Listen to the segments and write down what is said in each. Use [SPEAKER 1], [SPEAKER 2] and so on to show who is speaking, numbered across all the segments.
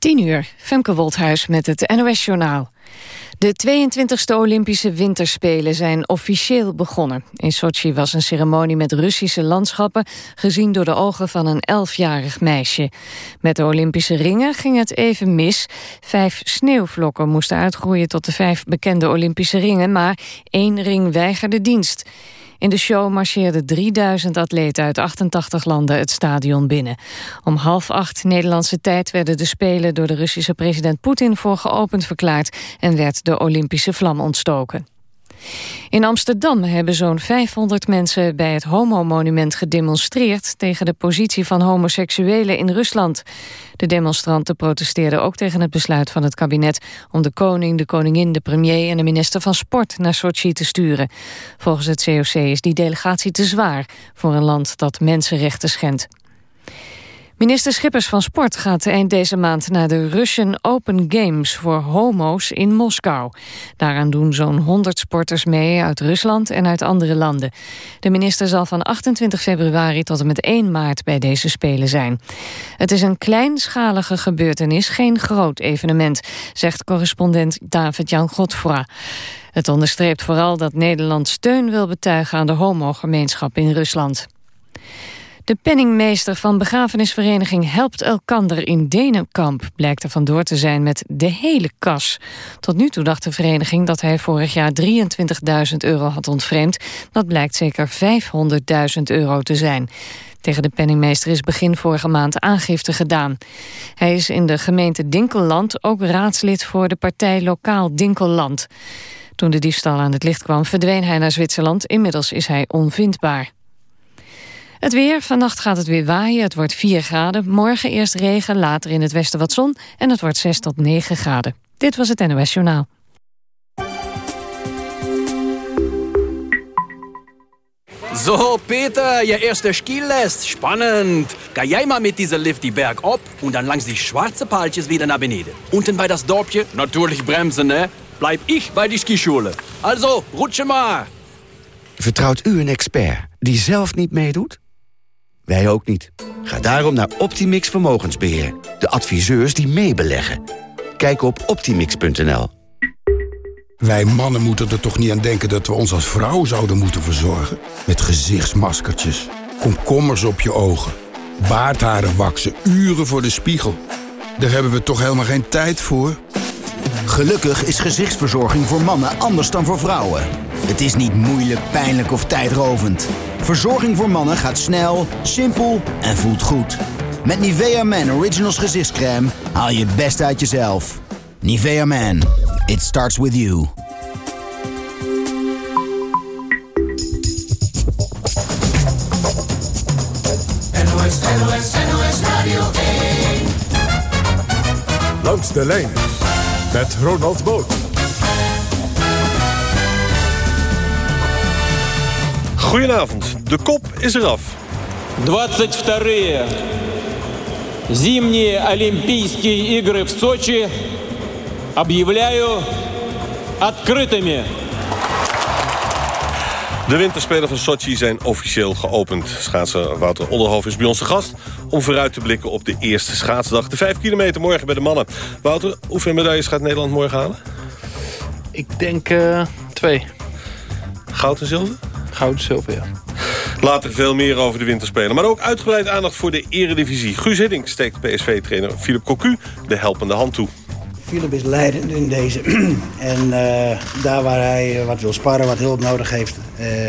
[SPEAKER 1] 10 uur, Femke Wolthuis met het NOS-journaal. De 22e Olympische Winterspelen zijn officieel begonnen. In Sochi was een ceremonie met Russische landschappen... gezien door de ogen van een elfjarig meisje. Met de Olympische ringen ging het even mis. Vijf sneeuwvlokken moesten uitgroeien tot de vijf bekende Olympische ringen... maar één ring weigerde dienst. In de show marcheerden 3000 atleten uit 88 landen het stadion binnen. Om half acht Nederlandse tijd werden de Spelen door de Russische president Poetin voor geopend verklaard en werd de Olympische vlam ontstoken. In Amsterdam hebben zo'n 500 mensen bij het Homo-monument gedemonstreerd tegen de positie van homoseksuelen in Rusland. De demonstranten protesteerden ook tegen het besluit van het kabinet om de koning, de koningin, de premier en de minister van Sport naar Sochi te sturen. Volgens het COC is die delegatie te zwaar voor een land dat mensenrechten schendt. Minister Schippers van Sport gaat eind deze maand naar de Russian Open Games voor homo's in Moskou. Daaraan doen zo'n 100 sporters mee uit Rusland en uit andere landen. De minister zal van 28 februari tot en met 1 maart bij deze Spelen zijn. Het is een kleinschalige gebeurtenis, geen groot evenement, zegt correspondent David-Jan Godfra. Het onderstreept vooral dat Nederland steun wil betuigen aan de homogemeenschap in Rusland. De penningmeester van begrafenisvereniging Helpt Elkander in Denenkamp blijkt er vandoor te zijn met de hele kas. Tot nu toe dacht de vereniging dat hij vorig jaar 23.000 euro had ontvreemd. Dat blijkt zeker 500.000 euro te zijn. Tegen de penningmeester is begin vorige maand aangifte gedaan. Hij is in de gemeente Dinkelland ook raadslid voor de partij Lokaal Dinkelland. Toen de diefstal aan het licht kwam verdween hij naar Zwitserland. Inmiddels is hij onvindbaar. Het weer, vannacht gaat het weer waaien, het wordt 4 graden. Morgen eerst regen, later in het westen wat zon en het wordt 6 tot 9 graden. Dit was het NOS Journaal.
[SPEAKER 2] So, Peter, je eerste Skilest. Spannend. Ga jij maar mit dieser Lift die Berg op und dann langs die schwarze Paaltjes wieder naar beneden. Unten bei das Dorpje, natürlich bremsen, ne? Bleib ich bei die Skischule. Also, rutsche maar.
[SPEAKER 3] Vertrouwt u een expert die zelf niet meedoet? Wij ook niet. Ga daarom naar Optimix Vermogensbeheer. De adviseurs die meebeleggen. Kijk op optimix.nl.
[SPEAKER 4] Wij mannen moeten er toch niet aan denken dat we ons als vrouw zouden moeten verzorgen? Met gezichtsmaskertjes, komkommers op je ogen, baardharen waksen, uren voor de spiegel. Daar hebben we toch helemaal geen tijd voor?
[SPEAKER 5] Gelukkig is gezichtsverzorging voor mannen anders dan voor vrouwen. Het is niet moeilijk, pijnlijk of tijdrovend. Verzorging voor mannen gaat snel, simpel en voelt goed. Met Nivea Man Originals gezichtscreme haal je het best uit jezelf. Nivea Man, it starts with you.
[SPEAKER 6] NOS, NOS, NOS Radio 1.
[SPEAKER 7] Langs de met Ronald Boot.
[SPEAKER 8] Goedenavond, de kop is eraf.
[SPEAKER 9] 22-е зимние Олимпийские игры в Сочи объявляю открытыми.
[SPEAKER 8] De winterspelen van Sochi zijn officieel geopend. Schaatser Wouter Onderhof is bij ons de gast... om vooruit te blikken op de eerste schaatsdag. De 5 kilometer morgen bij de mannen. Wouter, hoeveel medailles gaat Nederland morgen halen?
[SPEAKER 10] Ik denk uh, twee.
[SPEAKER 8] Goud en zilver?
[SPEAKER 10] Goud en zilver, ja.
[SPEAKER 8] Later veel meer over de winterspelen. Maar ook uitgebreid aandacht voor de eredivisie. Guus Hiddink steekt PSV-trainer Philip Cocu de helpende hand toe.
[SPEAKER 11] Philip is leidend in deze. en uh, daar waar hij wat wil sparren, wat hulp nodig heeft... Uh,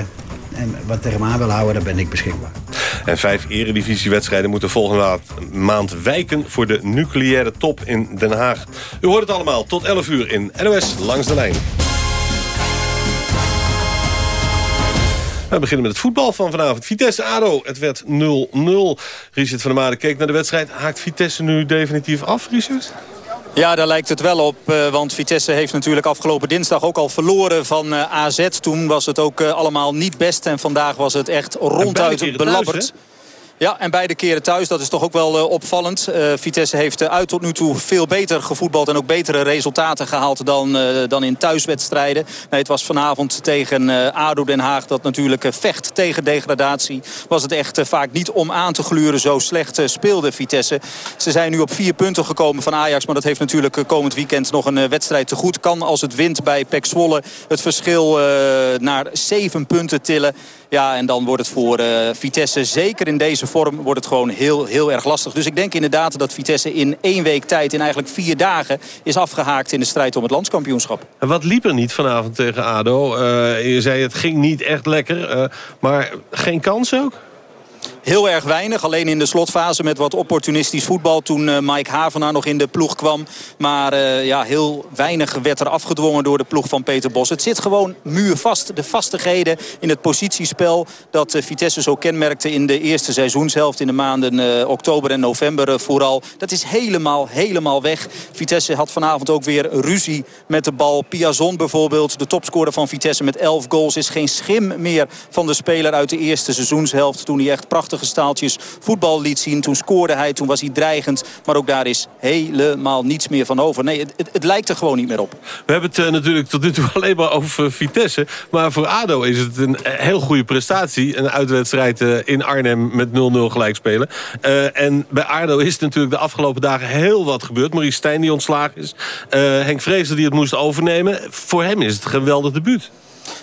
[SPEAKER 11] en wat tegen aan wil houden, daar ben ik beschikbaar.
[SPEAKER 8] En vijf eredivisiewedstrijden moeten volgende maand wijken... voor de nucleaire top in Den Haag. U hoort het allemaal tot 11 uur in NOS Langs de Lijn. We beginnen met het voetbal van vanavond. Vitesse-ADO, het werd 0-0. Richard van der Maarden keek naar de wedstrijd. Haakt Vitesse nu definitief af, Richard?
[SPEAKER 12] Ja, daar lijkt het wel op. Uh, want Vitesse heeft natuurlijk afgelopen dinsdag ook al verloren van uh, AZ. Toen was het ook uh, allemaal niet best. En vandaag was het echt ronduit belabberd. Ja, en beide keren thuis. Dat is toch ook wel uh, opvallend. Uh, Vitesse heeft uh, uit tot nu toe veel beter gevoetbald... en ook betere resultaten gehaald dan, dan in thuiswedstrijden. Nee, het was vanavond tegen ADO Den Haag... dat natuurlijk vecht tegen degradatie. Was het echt vaak niet om aan te gluren. Zo slecht speelde Vitesse. Ze zijn nu op vier punten gekomen van Ajax... maar dat heeft natuurlijk komend weekend nog een wedstrijd te goed. Kan als het wint bij Pek Zwolle het verschil naar zeven punten tillen... Ja, en dan wordt het voor uh, Vitesse, zeker in deze vorm, wordt het gewoon heel, heel erg lastig. Dus ik denk inderdaad dat Vitesse in één week tijd, in eigenlijk vier dagen, is afgehaakt in de strijd om het landskampioenschap.
[SPEAKER 8] En wat liep er niet vanavond tegen ADO? Uh, je zei het ging niet echt lekker, uh, maar geen kans ook?
[SPEAKER 12] Heel erg weinig. Alleen in de slotfase met wat opportunistisch voetbal. Toen uh, Mike Havenaar nog in de ploeg kwam. Maar uh, ja, heel weinig werd er afgedwongen door de ploeg van Peter Bos. Het zit gewoon muurvast. De vastigheden in het positiespel. Dat uh, Vitesse zo kenmerkte in de eerste seizoenshelft. In de maanden oktober en november vooral. Dat is helemaal, helemaal weg. Vitesse had vanavond ook weer ruzie met de bal. Piazon bijvoorbeeld, de topscorer van Vitesse met 11 goals. Is geen schim meer van de speler uit de eerste seizoenshelft. Toen hij echt prachtig prachtige staaltjes voetbal liet zien. Toen scoorde hij, toen was hij dreigend. Maar ook daar is helemaal niets meer van over. Nee, het, het, lijkt er gewoon niet meer op.
[SPEAKER 8] We hebben het uh, natuurlijk tot nu toe alleen maar over Vitesse. Maar voor ADO is het een heel goede prestatie. Een uitwedstrijd uh, in Arnhem met 0-0 gelijk spelen. En bij ADO is het natuurlijk de afgelopen dagen heel wat gebeurd. Maurice Stijn die ontslagen is. Henk Vrezen die het moest overnemen. Voor hem is het een geweldig debuut.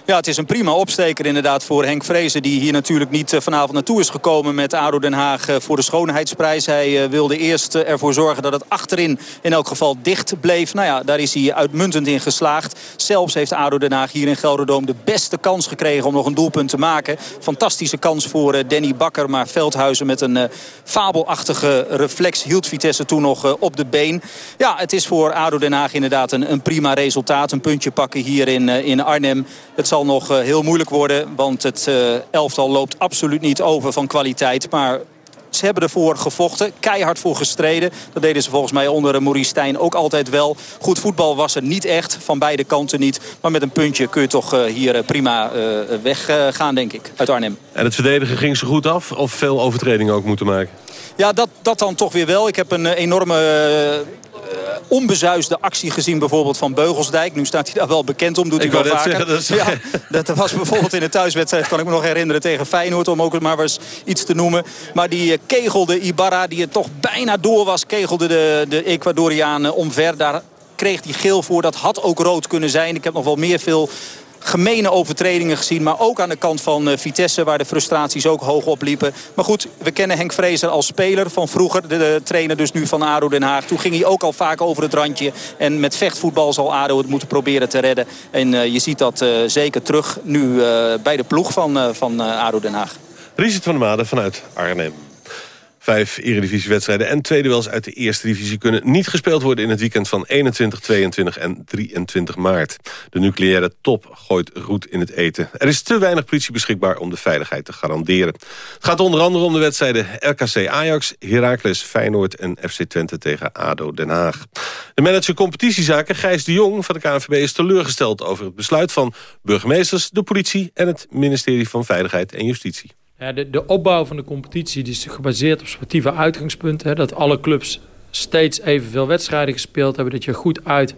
[SPEAKER 12] Ja, het is een prima opsteker inderdaad voor Henk Vrezen... die hier natuurlijk niet eh, vanavond naartoe is gekomen met ADO Den Haag eh, voor de schoonheidsprijs. Hij eh, wilde eerst ervoor zorgen dat het achterin in elk geval dicht bleef. Nou ja, daar is hij uitmuntend in geslaagd. Zelfs heeft ADO Den Haag hier in Gelderdoom de beste kans gekregen... om nog een doelpunt te maken. Fantastische kans voor Danny Bakker, maar Veldhuizen met een fabelachtige reflex... hield Vitesse toen nog op de been. Ja, het is voor ADO Den Haag inderdaad een, een prima resultaat. Een puntje pakken hier in, in Arnhem. Het zal nog eh, heel moeilijk worden. Want het eh, elftal loopt absoluut niet over van kwaliteit. Maar ze hebben ervoor gevochten, keihard voor gestreden. Dat deden ze volgens mij onder Maurice Stijn ook altijd wel. Goed voetbal was er niet echt, van beide kanten niet. Maar met een puntje kun je toch hier prima weggaan, denk ik, uit Arnhem.
[SPEAKER 8] En het verdedigen ging ze goed af? Of veel overtredingen ook moeten maken?
[SPEAKER 12] Ja, dat, dat dan toch weer wel. Ik heb een enorme onbezuisde actie gezien bijvoorbeeld van Beugelsdijk. Nu staat hij daar wel bekend om, doet hij wel vaker. Zeggen, dat, ja, dat was bijvoorbeeld in de thuiswedstrijd, kan ik me nog herinneren, tegen Feyenoord. Om ook maar eens iets te noemen. Maar die uh, kegelde Ibarra, die het toch bijna door was, kegelde de, de Ecuadoriaan omver. Daar kreeg hij geel voor. Dat had ook rood kunnen zijn. Ik heb nog wel meer veel gemene overtredingen gezien. Maar ook aan de kant van eh, Vitesse waar de frustraties ook hoog opliepen. Maar goed, we kennen Henk Vrezer als speler van vroeger. De, trainer dus nu van ADO Den Haag. Toen ging hij ook al vaak over het randje. En met vechtvoetbal zal ADO het moeten proberen te redden. En uh, je ziet dat uh, zeker terug nu bij de ploeg van, van ADO Den Haag.
[SPEAKER 8] Richard van der Made vanuit Arnhem. Vijf eredivisiewedstrijden en twee duels uit de eerste divisie... kunnen niet gespeeld worden in het weekend van 21, 22 en 23 maart. De nucleaire top gooit roet in het eten. Er is te weinig politie beschikbaar om de veiligheid te garanderen. Het gaat onder andere om de wedstrijden RKC Ajax... Heracles Feyenoord en FC Twente tegen ADO Den Haag. De manager competitiezaken Gijs de Jong van de KNVB is teleurgesteld... over het besluit van burgemeesters, de politie... en het ministerie van Veiligheid en Justitie.
[SPEAKER 13] De, de opbouw van de competitie die is gebaseerd op sportieve uitgangspunten. Hè, dat alle clubs steeds evenveel wedstrijden gespeeld hebben. Dat je goed uit-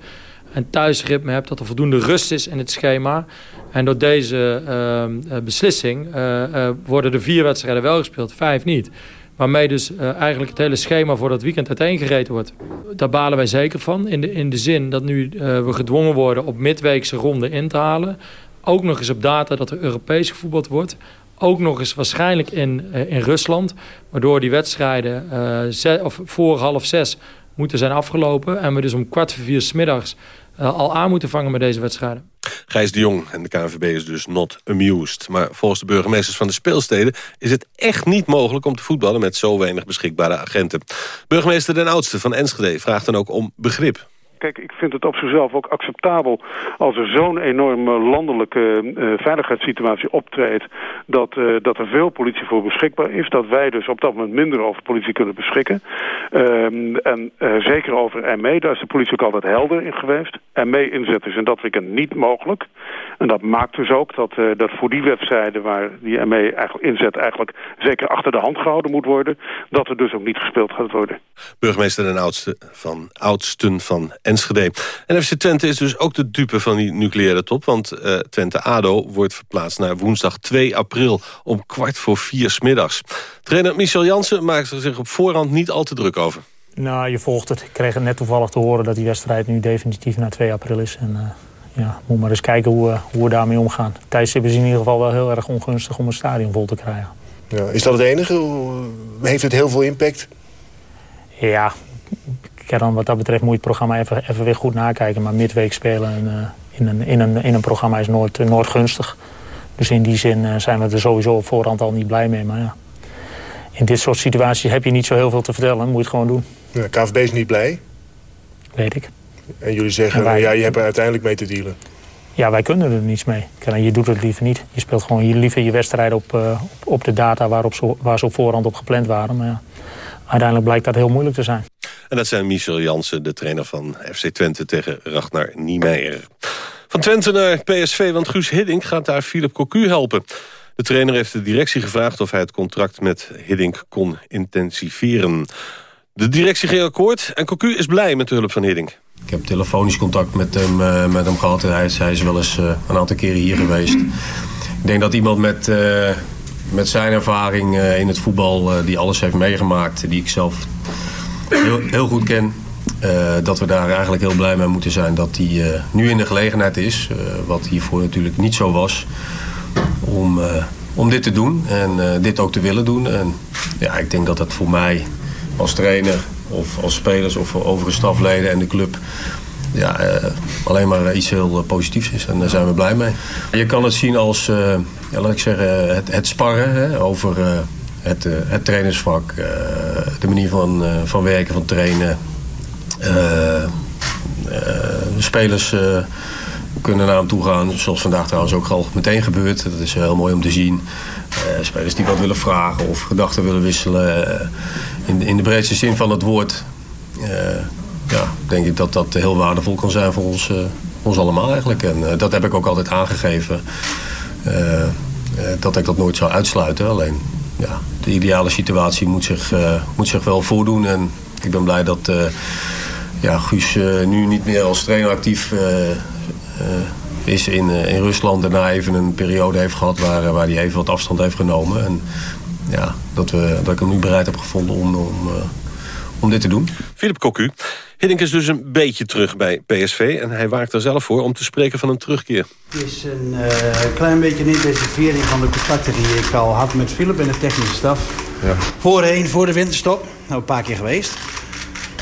[SPEAKER 13] en thuisritme hebt. Dat er voldoende rust is in het schema. En door deze uh, beslissing uh, uh, worden er vier wedstrijden wel gespeeld, vijf niet. Waarmee dus eigenlijk het hele schema voor dat weekend uiteengereden wordt. Daar balen wij zeker van. In de, in de zin dat nu we gedwongen worden op midweekse ronde in te halen. Ook nog eens op data dat er Europees gevoetbald wordt. Ook nog eens waarschijnlijk in, uh, in Rusland. Waardoor die wedstrijden zes, of voor half zes moeten zijn afgelopen. En we dus om kwart voor vier smiddags uh, al aan moeten vangen met deze wedstrijden.
[SPEAKER 8] Gijs de Jong en de KNVB is dus not amused. Maar volgens de burgemeesters van de speelsteden... is het echt niet mogelijk om te voetballen met zo weinig beschikbare agenten. Burgemeester Den Oudste van Enschede vraagt dan ook om begrip.
[SPEAKER 14] Kijk, ik vind het op zichzelf ook acceptabel als er zo'n enorme landelijke uh, veiligheidssituatie optreedt, dat, uh, dat er veel politie voor beschikbaar is, dat wij dus op dat moment minder over politie kunnen beschikken. Um, en uh, zeker over ME, daar is de politie ook altijd helder in geweest. ME inzetten is in dat weekend niet mogelijk. En dat maakt dus ook dat, dat voor die wedstrijden waar die ME eigenlijk inzet eigenlijk zeker achter de hand gehouden moet worden, dat er dus ook niet gespeeld gaat worden.
[SPEAKER 8] Burgemeester en oudste van, oudsten van Enschede. En FC Twente is dus ook de dupe van die nucleaire top... want uh, Twente-ADO wordt verplaatst naar woensdag 2 april... om kwart voor vier smiddags. Trainer Michel Jansen maakt er zich op voorhand niet al te druk over.
[SPEAKER 15] Nou, je volgt het. Ik kreeg het net toevallig te horen dat die wedstrijd nu definitief naar 2 april is. En, uh, ja, moet maar eens kijken hoe, uh, hoe we daarmee omgaan. Tijdstip is in ieder geval wel heel erg ongunstig om een stadion vol te krijgen.
[SPEAKER 16] Ja, is dat het enige? Heeft het heel veel impact?
[SPEAKER 15] Ja, dan wat dat betreft moet je het programma even, even weer goed nakijken. Maar midweek spelen in, uh, in, een, in, een, in een programma is nooit, uh, nooit gunstig. Dus in die zin uh, zijn we er sowieso op voorhand al niet blij mee. Maar ja, in dit soort situaties heb je niet zo heel veel te vertellen. Moet je het gewoon doen.
[SPEAKER 16] Ja, KVB is niet blij?
[SPEAKER 15] Weet ik.
[SPEAKER 16] En jullie zeggen, en wij, ja, je hebt er uiteindelijk mee te dealen?
[SPEAKER 15] Ja, wij kunnen er niets mee. Je doet het liever niet. Je speelt gewoon liever je wedstrijd op, op, op de data waarop waar ze op voorhand op gepland waren. Maar ja, uiteindelijk blijkt dat heel moeilijk te zijn.
[SPEAKER 8] En dat zijn Michel Jansen, de trainer van FC Twente tegen Ragnar Niemeyer. Van Twente naar PSV, want Guus Hiddink gaat daar Philip Cocu helpen. De trainer heeft de directie gevraagd of hij het contract met Hiddink kon intensiveren. De directie ging akkoord en Cocu is blij met de hulp van Hiddink.
[SPEAKER 17] Ik heb telefonisch contact met hem, uh, met gehad. Hij is, hij is wel eens uh, een aantal keren hier geweest. Ik denk dat iemand met, uh, met zijn ervaring in het voetbal... die alles heeft meegemaakt, die ik zelf heel, goed ken... dat we daar eigenlijk heel blij mee moeten zijn dat hij nu in de gelegenheid is... wat hiervoor natuurlijk niet zo was... om, om dit te doen en dit ook te willen doen. En ja, ik denk dat dat voor mij als trainer of als spelers of overige stafleden en de club ja, alleen maar iets heel positiefs is. En daar zijn we blij mee. Je kan het zien als, ja, laat ik zeggen, het, het sparren hè, over het, het trainersvak. de manier van, van werken, van trainen. spelers kunnen naar hem toe gaan. Zoals vandaag trouwens ook al meteen gebeurt. Dat is heel mooi om te zien. spelers die wat willen vragen of gedachten willen wisselen in, in de breedste zin van het woord... Ja, denk ik dat dat heel waardevol kan zijn voor ons, ons allemaal eigenlijk. En dat heb ik ook altijd aangegeven. dat ik dat nooit zou uitsluiten. Alleen ja, de ideale situatie moet zich, moet zich wel voordoen. En ik ben blij dat ja, Guus nu niet meer als trainer actief is in, in Rusland. Daarna even een periode heeft gehad waar, waar hij even wat afstand heeft genomen. En, ja, dat, we, dat ik hem nu bereid heb gevonden om, om, om dit te doen.
[SPEAKER 8] Philip Cocu. Hiddink is dus een beetje terug bij PSV. En hij waakt er zelf voor om te spreken van een terugkeer.
[SPEAKER 11] Het is een uh, klein beetje een intensivering van de contacten die ik al had met Philip en de technische staf. Ja. Voorheen, voor de winterstop. Nou, een paar keer geweest.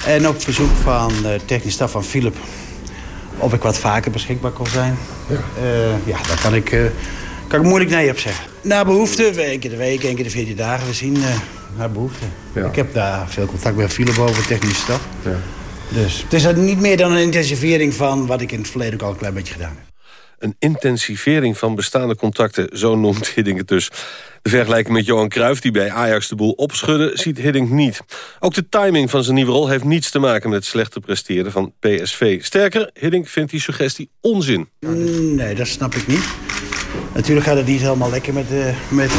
[SPEAKER 11] En op verzoek van de technische staf van Philip... of ik wat vaker beschikbaar kon zijn. Ja, uh, ja daar kan ik, uh, kan ik moeilijk nee op zeggen. Naar behoefte, één keer de week, één keer de 14 dagen. We zien uh, naar behoefte. Ja. Ik heb daar veel contact met Philip over technische staf. Ja. Dus het is niet meer dan een intensivering van wat ik in het verleden ook al een klein beetje gedaan heb.
[SPEAKER 8] Een intensivering van bestaande contacten, zo noemt Hiddink het dus. De vergelijking met Johan Cruijff, die bij Ajax de boel opschudde, ziet Hiddink niet. Ook de timing van zijn nieuwe rol heeft niets te maken met het slechte presteren van PSV. Sterker, Hiddink vindt die suggestie onzin.
[SPEAKER 11] Nee, dat snap ik niet. Natuurlijk gaat het niet helemaal lekker met de, met,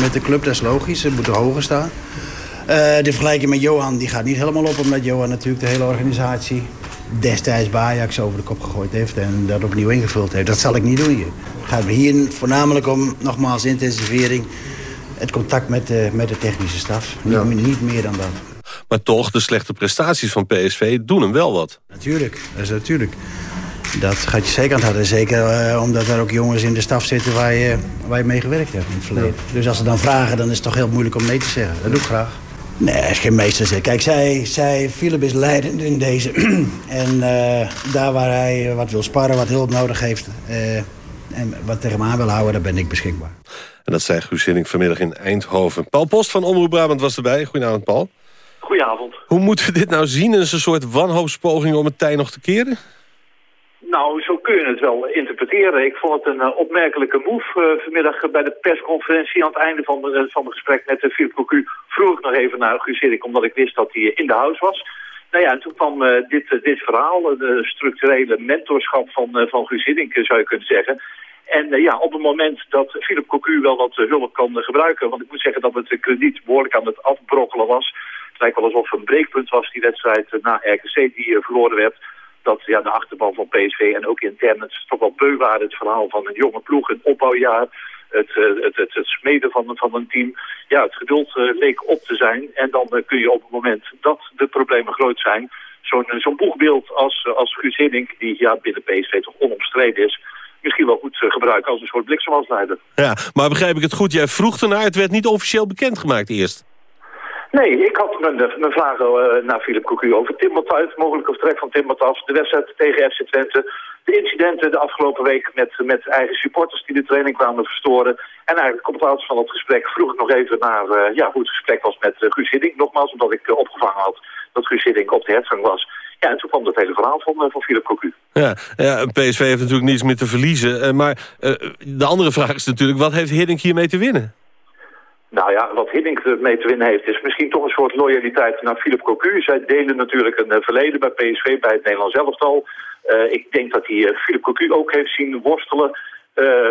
[SPEAKER 11] met de club, dat is logisch. Ze moeten hoger staan. Uh, de vergelijking met Johan die gaat niet helemaal op... omdat Johan natuurlijk de hele organisatie destijds bij Ajax over de kop gegooid heeft... en dat opnieuw ingevuld heeft. Dat zal ik niet doen hier. Het gaat me hier voornamelijk om, nogmaals, intensivering... het contact met de, met de technische staf. Ja. Niet, niet meer dan dat.
[SPEAKER 8] Maar toch, de slechte prestaties van PSV doen hem wel wat.
[SPEAKER 11] Natuurlijk, dat is natuurlijk. Dat gaat je zeker aan het hadden. Zeker uh, omdat er ook jongens in de staf zitten waar je, waar je mee gewerkt hebt in het verleden. Ja. Dus als ze dan vragen, dan is het toch heel moeilijk om nee te zeggen. Dat doe ik graag. Nee, hij is geen meester. Kijk, zij, zij, Philip is leidend in deze. en uh, daar waar hij wat wil sparren, wat hulp nodig heeft... Uh, en wat tegen hem aan wil houden, daar ben ik beschikbaar.
[SPEAKER 8] En dat zei Guus vanmiddag in Eindhoven. Paul Post van Omroep Brabant was erbij. Goedenavond, Paul.
[SPEAKER 18] goedenavond.
[SPEAKER 8] Hoe moeten we dit nou zien? Is een soort wanhoopspoging om het tij nog te keren?
[SPEAKER 18] Nou, zo kun je het wel Ik vond het een uh, opmerkelijke move uh, vanmiddag bij de persconferentie. Aan het einde van, de, van het gesprek met uh, Philip Cocu vroeg ik nog even naar Hiddink, omdat ik wist dat hij in de huis was. Nou ja, en toen kwam dit, dit verhaal, de structurele mentorschap van, van Guus Hiddink, zou je kunnen zeggen. En ja, op het moment dat Philip Cocu wel wat hulp kan gebruiken, want ik moet zeggen dat het krediet behoorlijk aan het afbrokkelen was. Het lijkt wel alsof een breekpunt was die wedstrijd na RKC die verloren werd dat ja, de achterban van PSV en ook intern het toch wel beu. Het verhaal van een jonge ploeg, een opbouwjaar, het, het, het, het smeden van, van een team. Ja, het geduld uh, leek op te zijn. En dan uh, kun je op het moment dat de problemen groot zijn... zo'n zo'n boegbeeld als, als Guus die ja, binnen PSV toch onomstreden is... misschien wel goed gebruiken als een soort bliksemafleider.
[SPEAKER 8] Ja, maar begrijp ik het goed? Jij vroeg ernaar, het werd niet officieel bekendgemaakt eerst.
[SPEAKER 18] Nee, ik had mijn, mijn vragen uh, naar Philip Cocu over Tim Matthijs, mogelijke vertrek van Tim Matthijs, de wedstrijd tegen FC Twente, de incidenten de afgelopen week met, met eigen supporters die de training kwamen verstoren. En eigenlijk op basis van dat gesprek vroeg ik nog even naar uh, ja, hoe het gesprek was met uh, Guus Hiddink. Nogmaals, omdat ik opgevangen had dat Guus Hiddink op de hertgang was. Ja, en toen kwam dat hele verhaal van, van Philip Cocu.
[SPEAKER 8] Ja, ja, PSV heeft natuurlijk niets meer te verliezen. maar de andere vraag is natuurlijk, wat heeft Hiddink hiermee te winnen?
[SPEAKER 18] Nou ja, wat Hiddink mee te winnen heeft is misschien toch een soort loyaliteit naar Philip Cocu. Zij delen natuurlijk een uh, verleden bij PSV, bij het Nederlands elftal. Uh, ik denk dat hij uh, Philip Cocu ook heeft zien worstelen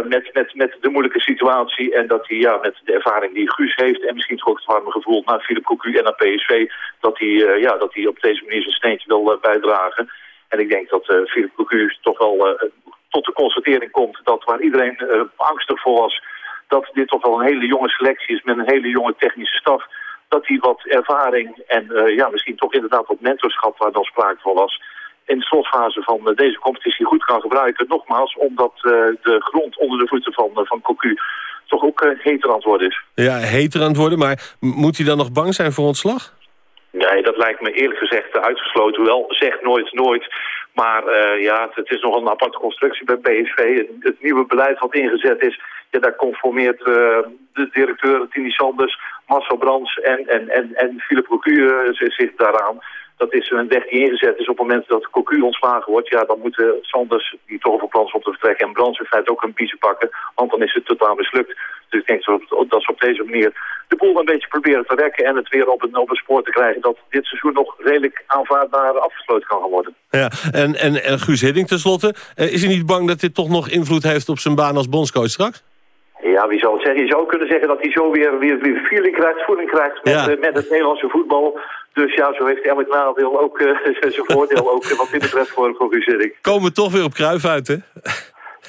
[SPEAKER 18] met, met, met de moeilijke situatie. En dat hij ja, met de ervaring die Guus heeft en misschien toch het warme gevoel naar Philip Cocu en naar PSV... dat hij, ja, dat hij op deze manier zijn steentje wil bijdragen. En ik denk dat Philip Cocu toch wel tot de constatering komt dat waar iedereen angstig voor was dat dit toch wel een hele jonge selectie is met een hele jonge technische staf. Dat hij wat ervaring en uh, ja, misschien toch inderdaad wat mentorschap waar dan sprake van was in de slotfase van uh, deze competitie goed kan gebruiken. Nogmaals, omdat uh, de grond onder de voeten van, van Cocu toch ook heter aan het worden is.
[SPEAKER 8] Ja, heter aan het worden, maar moet hij dan nog bang zijn voor ontslag?
[SPEAKER 18] Nee, dat lijkt me eerlijk gezegd uitgesloten. Hoewel, zeg nooit nooit. Maar uh, ja, het is nog een aparte constructie bij PSV. Het nieuwe beleid wat ingezet is, ja, daar conformeert uh, de directeur Tini Sanders, Marcel Brands en, en, en, en Philip Cocu uh, zich daaraan. Dat is een weg die ingezet is op het moment dat Cocu ontslagen wordt. Ja, dan moeten Sanders, die toch op plan is te vertrekken, en Brands in feite ook een biezen pakken. Want dan is het totaal mislukt. Dus ik denk dat ze op deze manier de boel een beetje proberen te rekken... en het weer op een, op spoor te krijgen... dat dit seizoen nog redelijk aanvaardbaar afgesloten kan worden.
[SPEAKER 8] Ja, en, en, en Guus Hiddink tenslotte. Uh, is hij niet bang dat dit toch nog invloed heeft op zijn baan als bondscoach straks?
[SPEAKER 18] Ja, wie zal het zeggen? Je zou kunnen zeggen dat hij zo weer, weer, weer feeling krijgt, voeling krijgt met, ja. uh, met het Nederlandse voetbal. Dus ja, zo heeft elk nadeel ook uh, zijn voordeel, ook wat dit betreft voor, voor Hiddink.
[SPEAKER 8] Komen we toch weer op Kruif uit, hè?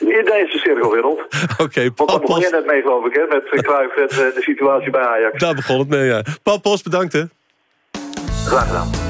[SPEAKER 18] In deze cirkelwereld.
[SPEAKER 8] Oké, okay,
[SPEAKER 18] Want daar begon net mee, geloof ik, hè? Met Kruif en uh, de situatie bij Ajax.
[SPEAKER 8] Daar begon het mee, ja. Paul Post, bedankt, hè?
[SPEAKER 18] Graag gedaan.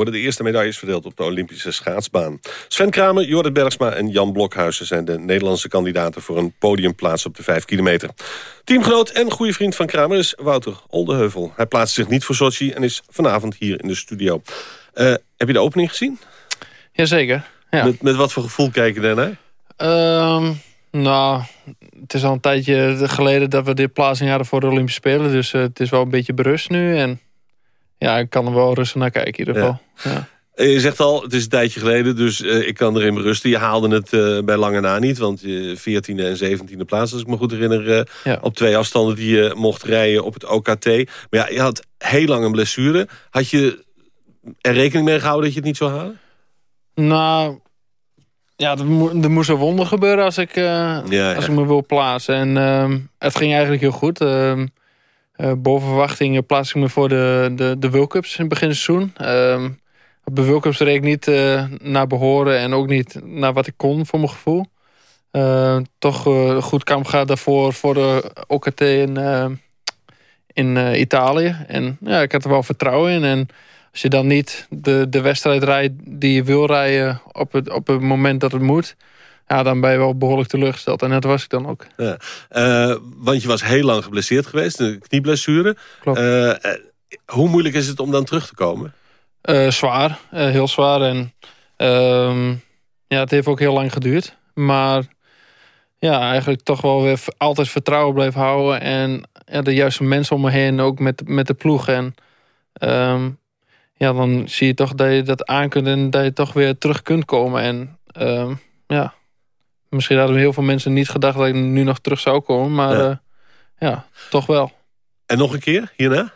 [SPEAKER 8] worden de eerste medailles verdeeld op de Olympische schaatsbaan. Sven Kramer, Jorrit Bergsma en Jan Blokhuizen... zijn de Nederlandse kandidaten voor een podiumplaats op de 5 kilometer. Teamgenoot en goede vriend van Kramer is Wouter Oldeheuvel. Hij plaatst zich niet voor Sochi en is vanavond hier in de studio. Eh, heb je de opening gezien?
[SPEAKER 10] Jazeker, ja.
[SPEAKER 8] Met, met wat voor gevoel kijken daarnaar?
[SPEAKER 10] Ehm, nou, het is al een tijdje geleden dat we de plaatsing hadden voor de Olympische Spelen. Dus eh, het is wel een beetje berust nu. En ja, ik kan er wel rustig naar kijken in ieder geval. Ja.
[SPEAKER 8] Eh, Je zegt al, het is een tijdje geleden, dus eh, ik kan erin berusten. Je haalde het eh, bij lange na niet, want je 14e en 17e plaats, als ik me goed herinner, op twee afstanden die je mocht rijden op het OKT. Maar ja, je had heel lang een blessure. Had je er rekening mee gehouden dat je het niet zou halen?
[SPEAKER 10] Nou, ja, er, mo- er moest een wonder gebeuren als ik,
[SPEAKER 8] ja.
[SPEAKER 10] als ik me wil plaatsen. En ehm, het ging eigenlijk heel goed. Eh, boven verwachting plaats ik me voor de, de, de World Cups in het begin seizoen. Ehm, op de World Cups reed ik niet eh, naar behoren en ook niet naar wat ik kon voor mijn gevoel. Eh, toch goed kamp gaat daarvoor voor de OKT in, in Italië. En ja, ik had er wel vertrouwen in. En als je dan niet de, de wedstrijd rijdt die je wil rijden op het, op het moment dat het moet... Ja, dan ben je wel behoorlijk teleurgesteld. En dat was ik dan ook.
[SPEAKER 8] Ja. Eh, want je was heel lang geblesseerd geweest, een knieblessure.
[SPEAKER 10] Klopt.
[SPEAKER 8] Eh, eh, hoe moeilijk is het om dan terug te komen?
[SPEAKER 10] Zwaar, heel zwaar. En ehm, ja, het heeft ook heel lang geduurd. Maar ja, eigenlijk toch wel weer altijd vertrouwen bleef houden. En ja, de juiste mensen om me heen, ook met, met de ploeg. En ehm, ja, dan zie je toch dat je dat aan kunt en dat je toch weer terug kunt komen. En ehm, ja, misschien hadden heel veel mensen niet gedacht dat ik nu nog terug zou komen. Maar
[SPEAKER 8] Ja.
[SPEAKER 10] ja, ja toch wel.
[SPEAKER 8] En nog een keer, hierna?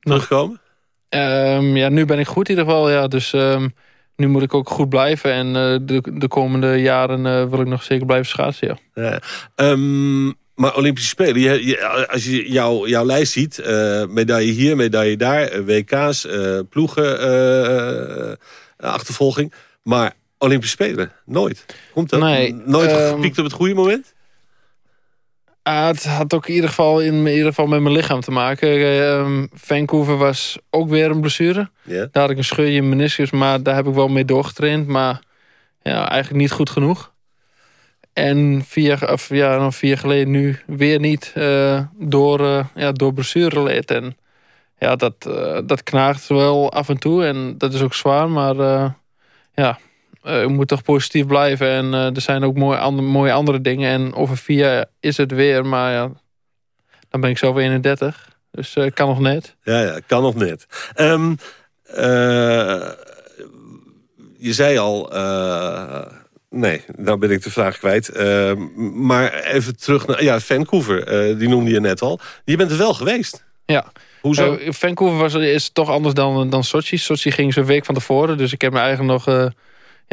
[SPEAKER 8] Terugkomen?
[SPEAKER 10] Ehm, ja, nu ben ik goed in ieder geval. Ja, dus ehm, nu moet ik ook goed blijven. En eh, de, de komende jaren eh, wil ik nog zeker blijven schaatsen. Ja.
[SPEAKER 8] Ja. Ehm, maar Olympische Spelen, je, je- als je jouw jouw lijst ziet... eh, medaille hier, medaille daar, eh, WK's, eh, ploegen, eh, eh, achtervolging. Maar Olympische Spelen, nooit. Komt dat?
[SPEAKER 10] Nee,
[SPEAKER 8] nooit
[SPEAKER 10] ehm,
[SPEAKER 8] gepiekt op het goede moment?
[SPEAKER 10] Ah, het had ook in ieder, geval in, in ieder geval met mijn lichaam te maken. Ehm, Vancouver was ook weer een blessure.
[SPEAKER 8] Ja.
[SPEAKER 10] Daar had ik een scheurje in meniscus, maar daar heb ik wel mee doorgetraind. Maar ja, eigenlijk niet goed genoeg. En vier, of ja, nog vier jaar geleden nu weer niet eh, door, eh ja, door blessureleed. En ja, dat, eh, dat knaagt wel af en toe en dat is ook zwaar. Maar ja, je moet toch positief blijven. En eh, er zijn ook mooie, andere mooie andere dingen. En over vier jaar is het weer, maar ja, dan ben ik zo weer 31. Dus eh kan nog net.
[SPEAKER 8] Ja, ja, kan nog net. Ehm, eh, je zei al... eh, nee, nou ben ik de vraag kwijt. Ehm, maar even terug naar... Ja, Vancouver, eh, die noemde je net al. Je bent er wel geweest.
[SPEAKER 10] Ja.
[SPEAKER 8] Hoezo?
[SPEAKER 10] Eh, Vancouver was, is toch anders dan, dan Sochi. Sochi ging zo'n week van tevoren. Dus ik heb me eigenlijk nog eh,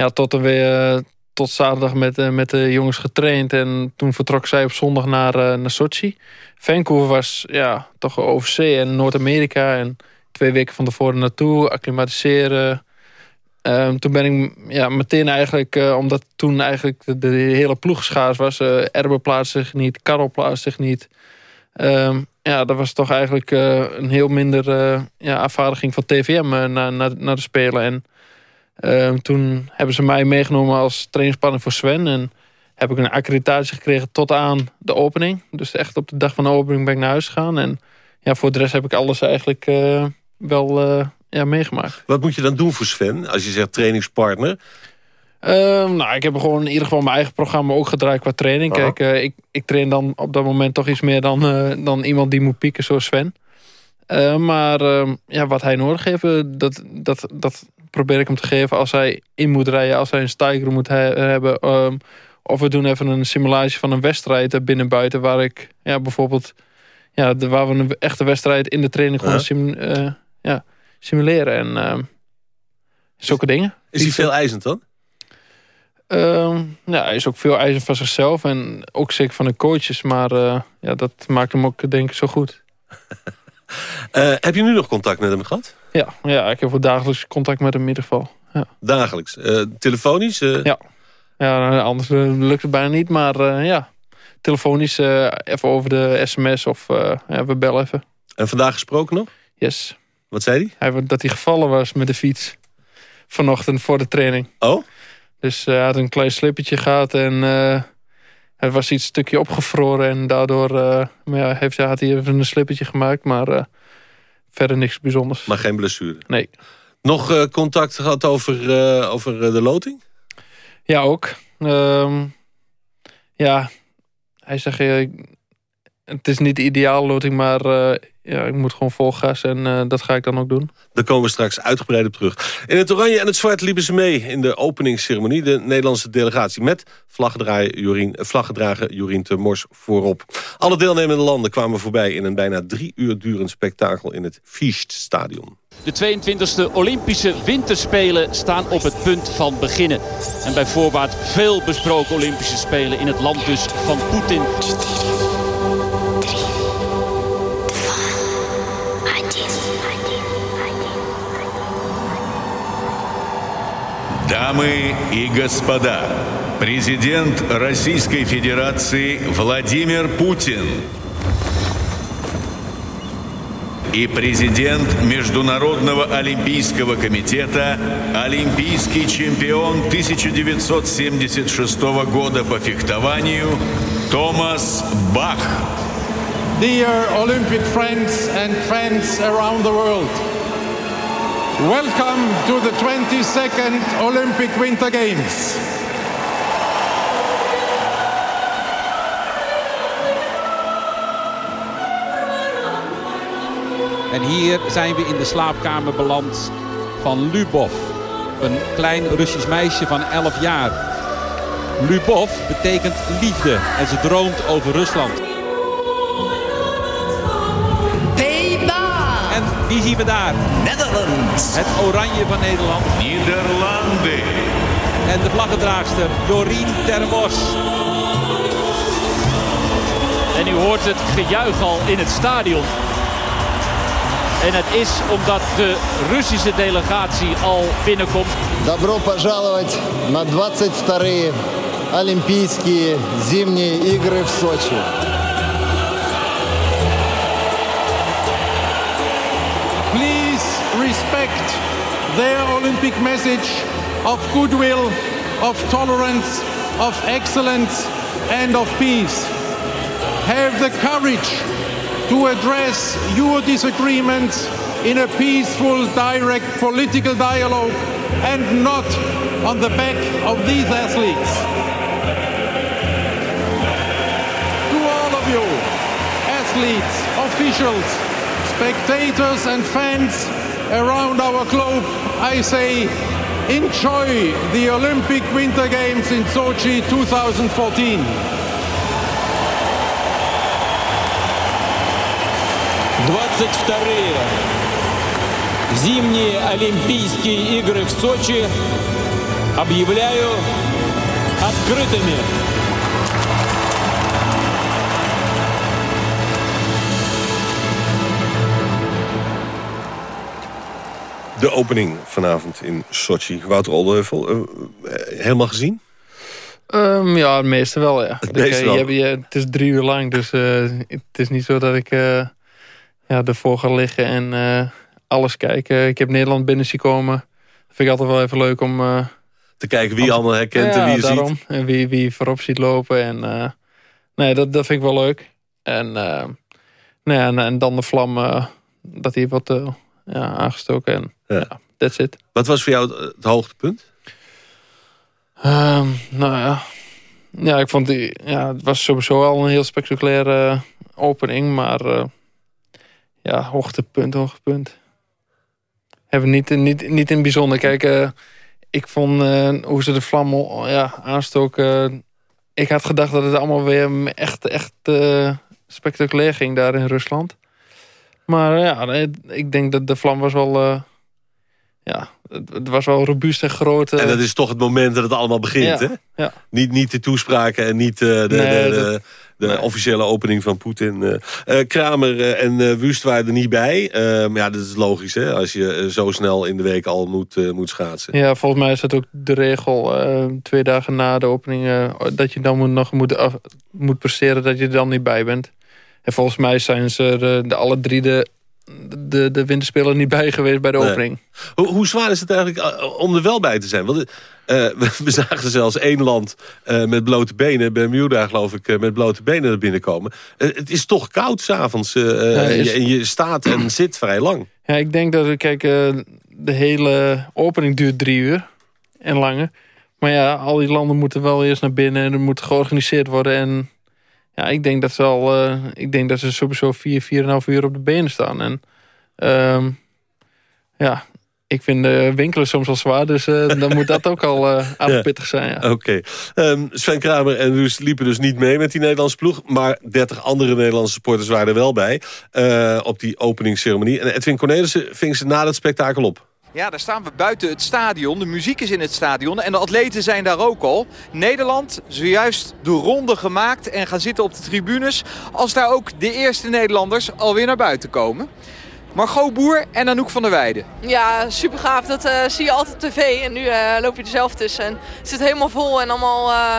[SPEAKER 10] ja, tot, en weer, eh, tot zaterdag met, eh, met de jongens getraind. En toen vertrok zij op zondag naar, eh, naar Sochi. Vancouver was ja, toch zee en Noord-Amerika. En twee weken van tevoren naartoe, acclimatiseren. Ehm, toen ben ik ja, meteen eigenlijk, omdat toen eigenlijk de, hele ploeg schaars was. eh Erbe plaatste zich niet, Karel plaatste zich niet. Ehm, ja, dat was toch eigenlijk een heel minder ja, afvaardiging van TVM naar, naar, naar de Spelen. En ehm, toen hebben ze mij meegenomen als trainingspartner voor Sven. En heb ik een accreditatie gekregen tot aan de opening. Dus echt op de dag van de opening ben ik naar huis gegaan. En ja, voor de rest heb ik alles eigenlijk eh, wel eh, ja, meegemaakt.
[SPEAKER 8] Wat moet je dan doen voor Sven, als je zegt trainingspartner?
[SPEAKER 10] Ehm, nou, ik heb gewoon in ieder geval mijn eigen programma ook gedraaid qua training.
[SPEAKER 8] Aha.
[SPEAKER 10] Kijk, eh, ik, ik train dan op dat moment toch iets meer dan, dan iemand die moet pieken zoals Sven. Eh, maar ehm, ja, wat hij nodig heeft, dat, dat, dat probeer ik hem te geven als hij in moet rijden. Als hij een stijger moet he- hebben. ehm, of we doen even een simulatie van een wedstrijd binnen buiten. Waar ik ja, bijvoorbeeld, ja, de, waar we een echte wedstrijd in de training gewoon
[SPEAKER 8] Ja.
[SPEAKER 10] simu- eh, ja, simuleren. En ehm, zulke dingen.
[SPEAKER 8] Is hij veel eisend dan?
[SPEAKER 10] Ehm, ja, hij is ook veel eisen van zichzelf en ook zeker van de coaches. Maar eh, ja, dat maakt hem ook denk ik zo goed.
[SPEAKER 8] Eh, heb je nu nog contact met hem gehad?
[SPEAKER 10] Ja, ja ik heb ook dagelijks contact met hem in ieder geval. Ja,
[SPEAKER 8] Dagelijks. Eh, telefonisch? eh?
[SPEAKER 10] ja. ja nou, anders eh, lukt het bijna niet. Maar ja, telefonisch even over de sms of ja, we bellen even.
[SPEAKER 8] En vandaag gesproken nog?
[SPEAKER 10] Yes.
[SPEAKER 8] Wat zei hij?
[SPEAKER 10] hij? Dat hij gevallen was met de fiets. Vanochtend voor de training.
[SPEAKER 8] Oh?
[SPEAKER 10] Dus hij had een klein slippertje gehad en het was iets stukje opgevroren. En daardoor maar ja, heeft, had hij even een slippertje gemaakt. Maar verder niks bijzonders.
[SPEAKER 8] Maar geen blessure?
[SPEAKER 10] Nee.
[SPEAKER 8] Nog eh, contact gehad over, eh, over eh, de loting?
[SPEAKER 10] Ja, ook. Ehm, ja, hij zegt, het is niet de ideale loting, maar ja, ik moet gewoon vol gas en eh, dat ga ik dan ook doen.
[SPEAKER 8] Daar komen we straks uitgebreid op terug. In het oranje en het zwart liepen ze mee in de openingsceremonie. De Nederlandse delegatie met vlaggedrager Jorien, vlaggedrager Jorien te Mors voorop. Alle deelnemende landen kwamen voorbij in een bijna drie uur durend spektakel in het Fiest-stadion.
[SPEAKER 19] De 22e Olympische Winterspelen staan op het punt van beginnen. En bij voorbaat veel besproken Olympische Spelen in het land dus van Poetin.
[SPEAKER 5] Дамы и господа, президент Российской Федерации Владимир Путин и президент Международного Олимпийского комитета, олимпийский чемпион 1976 года по фехтованию Томас Бах.
[SPEAKER 20] Dear Olympic friends and fans around the world, welcome to the 22nd Olympic Winter Games.
[SPEAKER 21] En hier zijn we in de slaapkamer beland van Lubov. Een klein Russisch meisje van 11 jaar. Lubov betekent liefde en ze droomt over Rusland. wie zien we daar? Netherlands. Het oranje van Nederland.
[SPEAKER 5] Nederlanden.
[SPEAKER 21] En de vlaggedraagster Jorien Termos.
[SPEAKER 19] En u hoort het gejuich al in het stadion. En het is omdat de Russische delegatie al binnenkomt.
[SPEAKER 22] Добро пожаловать на 22-е Олимпийские зимние игры в Сочи.
[SPEAKER 20] Their Olympic message of goodwill, of tolerance, of excellence, and of peace. Have the courage to address your disagreements in a peaceful, direct political dialogue and not on the back of these athletes. To all of you, athletes, officials, spectators and fans around our globe, I say enjoy the Olympic Winter Games in Sochi 2014.
[SPEAKER 23] Двадцать вторые зимние Олимпийские игры в Сочи объявляю открытыми.
[SPEAKER 8] De opening vanavond in Sochi. Wouter Oldeheuvel, eh, eh, helemaal gezien?
[SPEAKER 10] Ehm, ja, het meeste wel, ja.
[SPEAKER 8] Het
[SPEAKER 10] Ik,
[SPEAKER 8] meeste
[SPEAKER 10] eh,
[SPEAKER 8] wel.
[SPEAKER 10] je hebt- je- het is drie uur lang, dus eh, het is niet zo dat ik ja, ervoor ga liggen en alles kijken. Ik heb Nederland binnen zien komen. Dat vind ik altijd wel even leuk om...
[SPEAKER 8] Te kijken wie allemaal herkent en wie je
[SPEAKER 10] daarom.
[SPEAKER 8] ziet.
[SPEAKER 10] En wie, wie voorop ziet lopen. En, nee, dat, dat vind ik wel leuk. En, nou ja, en, en dan de vlam, dat wordt eh, ja, aangestoken. En ja, that's it.
[SPEAKER 8] Wat was voor jou het, het hoogtepunt?
[SPEAKER 10] Ehm, nou ja. Ja, ik vond die, ja, het was sowieso al een heel spectaculaire eh, opening, maar uh, ja, hoogtepunt, hoogtepunt. Hebben niet, niet, niet in bijzonder. Kijk, uh, ik vond hoe ze de vlam ja, aanstoken. ik had gedacht dat het allemaal weer echt, echt spectaculair ging daar in Rusland. Maar ja, ik denk dat de vlam was wel ja, het, was wel robuust en groot.
[SPEAKER 8] En dat is toch het moment dat het allemaal begint,
[SPEAKER 10] ja,
[SPEAKER 8] hè?
[SPEAKER 10] Ja.
[SPEAKER 8] Niet, niet de toespraken en niet de,
[SPEAKER 10] nee,
[SPEAKER 8] de, de, de nee. officiële opening van Poetin. Kramer en Wust waren er niet bij. Ja, dat is logisch, hè? Als je zo snel in de week al moet, moet schaatsen.
[SPEAKER 10] Ja, volgens mij is dat ook de regel. twee dagen na de opening, dat je dan moet, nog moet, af, moet presteren dat je er dan niet bij bent. En volgens mij zijn ze de, de alle drie de de, de winterspelen niet bij geweest bij de opening.
[SPEAKER 8] Hoe, hoe, zwaar is het eigenlijk om er wel bij te zijn? Want uh, we, we, zagen zelfs één land uh, met blote benen. Bij Miuda geloof ik uh, met blote benen er binnenkomen. het is toch koud s'avonds. Ja, is... en je staat en zit vrij lang.
[SPEAKER 10] Ja, ik denk dat, kijk, de hele opening duurt drie uur. En langer. Maar ja, al die landen moeten wel eerst naar binnen. En er moet georganiseerd worden. En ja, ik denk dat ze al, uh, ik denk dat ze sowieso vier, vier en half uur op de benen staan. En um, ja, ik vind de winkelen soms al zwaar, dus uh, dan moet dat ook al uh, aardig pittig zijn. Ja.
[SPEAKER 8] Oké. Okay. Um, Sven Kramer en Ruus liepen dus niet mee met die Nederlandse ploeg, maar 30 andere Nederlandse supporters waren er wel bij op die openingsceremonie. En Edwin Cornelissen ving ze na het spektakel op.
[SPEAKER 21] Ja, daar staan we buiten het stadion. De muziek is in het stadion en de atleten zijn daar ook al. Nederland zojuist de ronde gemaakt en gaan zitten op de tribunes... als daar ook de eerste Nederlanders alweer naar buiten komen. Margot Boer en Anouk van der Weijden.
[SPEAKER 24] Ja, super gaaf. Dat uh, zie je altijd op tv en nu uh, loop je er zelf tussen. En het zit helemaal vol en allemaal, uh,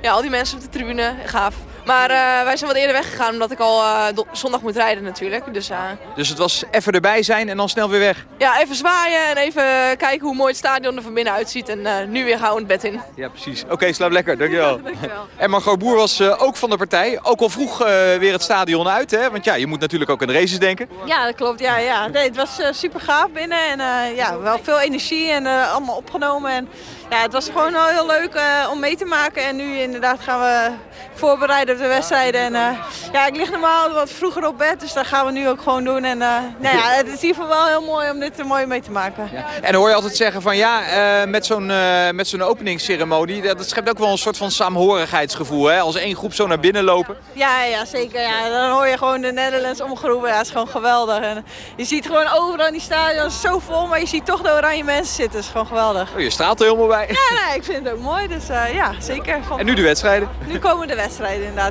[SPEAKER 24] ja, al die mensen op de tribune. Gaaf. Maar uh, wij zijn wat eerder weggegaan omdat ik al uh, zondag moet rijden natuurlijk. Dus, uh...
[SPEAKER 21] dus het was even erbij zijn en dan snel weer weg?
[SPEAKER 24] Ja, even zwaaien en even kijken hoe mooi het stadion er van binnen uitziet. En nu weer gauw in het bed in.
[SPEAKER 21] Ja, precies. Oké, okay, slaap lekker. Dankjewel.
[SPEAKER 24] Ja, dankjewel.
[SPEAKER 21] En Margot Boer was ook van de partij. Ook al vroeg weer het stadion uit. Hè? Want ja, je moet natuurlijk ook aan de races denken.
[SPEAKER 24] Ja, dat klopt. Ja, ja. Nee, het was super gaaf binnen. En ja, wel veel energie en allemaal opgenomen. En, ja, het was gewoon wel heel leuk om mee te maken. En nu inderdaad gaan we voorbereiden op de wedstrijden. En uh, ja, ik lig normaal wat vroeger op bed, dus dat gaan we nu ook gewoon doen. En uh, nou ja, het is in ieder geval wel heel mooi om dit er mooi mee te maken.
[SPEAKER 21] Ja. En hoor je altijd zeggen van ja, uh, met zo'n met zo'n openingsceremonie, dat, dat schept ook wel een soort van saamhorigheidsgevoel. Hè? Als één groep zo naar binnen lopen.
[SPEAKER 24] Ja, ja zeker. Ja. Dan hoor je gewoon de Netherlands omgeroepen. Ja, dat is gewoon geweldig. En je ziet gewoon overal in die stadions zo vol, maar je ziet toch de oranje mensen zitten. Dat is gewoon geweldig.
[SPEAKER 21] Oh, je straalt er helemaal bij.
[SPEAKER 24] Ja, nee, ik vind het ook mooi. Dus ja, zeker.
[SPEAKER 21] En nu de wedstrijden?
[SPEAKER 24] Nu komen de wedstrijden inderdaad.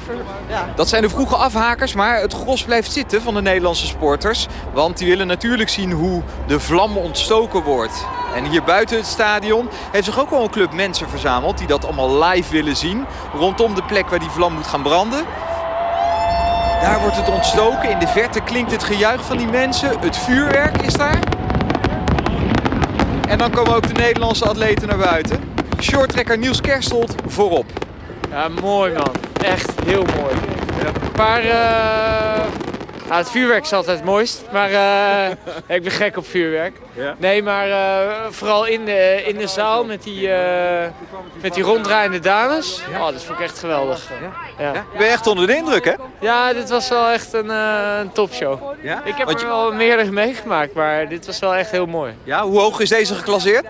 [SPEAKER 24] Voor, ja.
[SPEAKER 21] Dat zijn de vroege afhakers, maar het gros blijft zitten van de Nederlandse sporters. Want die willen natuurlijk zien hoe de vlam ontstoken wordt. En hier buiten het stadion heeft zich ook al een club mensen verzameld... die dat allemaal live willen zien. Rondom de plek waar die vlam moet gaan branden. Daar wordt het ontstoken. In de verte klinkt het gejuich van die mensen. Het vuurwerk is daar. En dan komen ook de Nederlandse atleten naar buiten. Shorttrekker Niels Kerstold voorop.
[SPEAKER 25] Ja, mooi man. Echt heel mooi. Maar uh, ja, het vuurwerk is altijd het mooist. Maar uh, ik ben gek op vuurwerk. Ja? Nee, maar uh, vooral in de, in de zaal met die, met die ronddraaiende dames. Oh, dat vond ik echt geweldig.
[SPEAKER 21] Ja? Ja. Ben je echt onder de indruk, hè?
[SPEAKER 25] Ja, dit was wel echt een, een topshow. Ja? Ik heb Want er wel meerdere meegemaakt, maar dit was wel echt heel mooi.
[SPEAKER 21] Ja, hoe hoog is deze geclasseerd?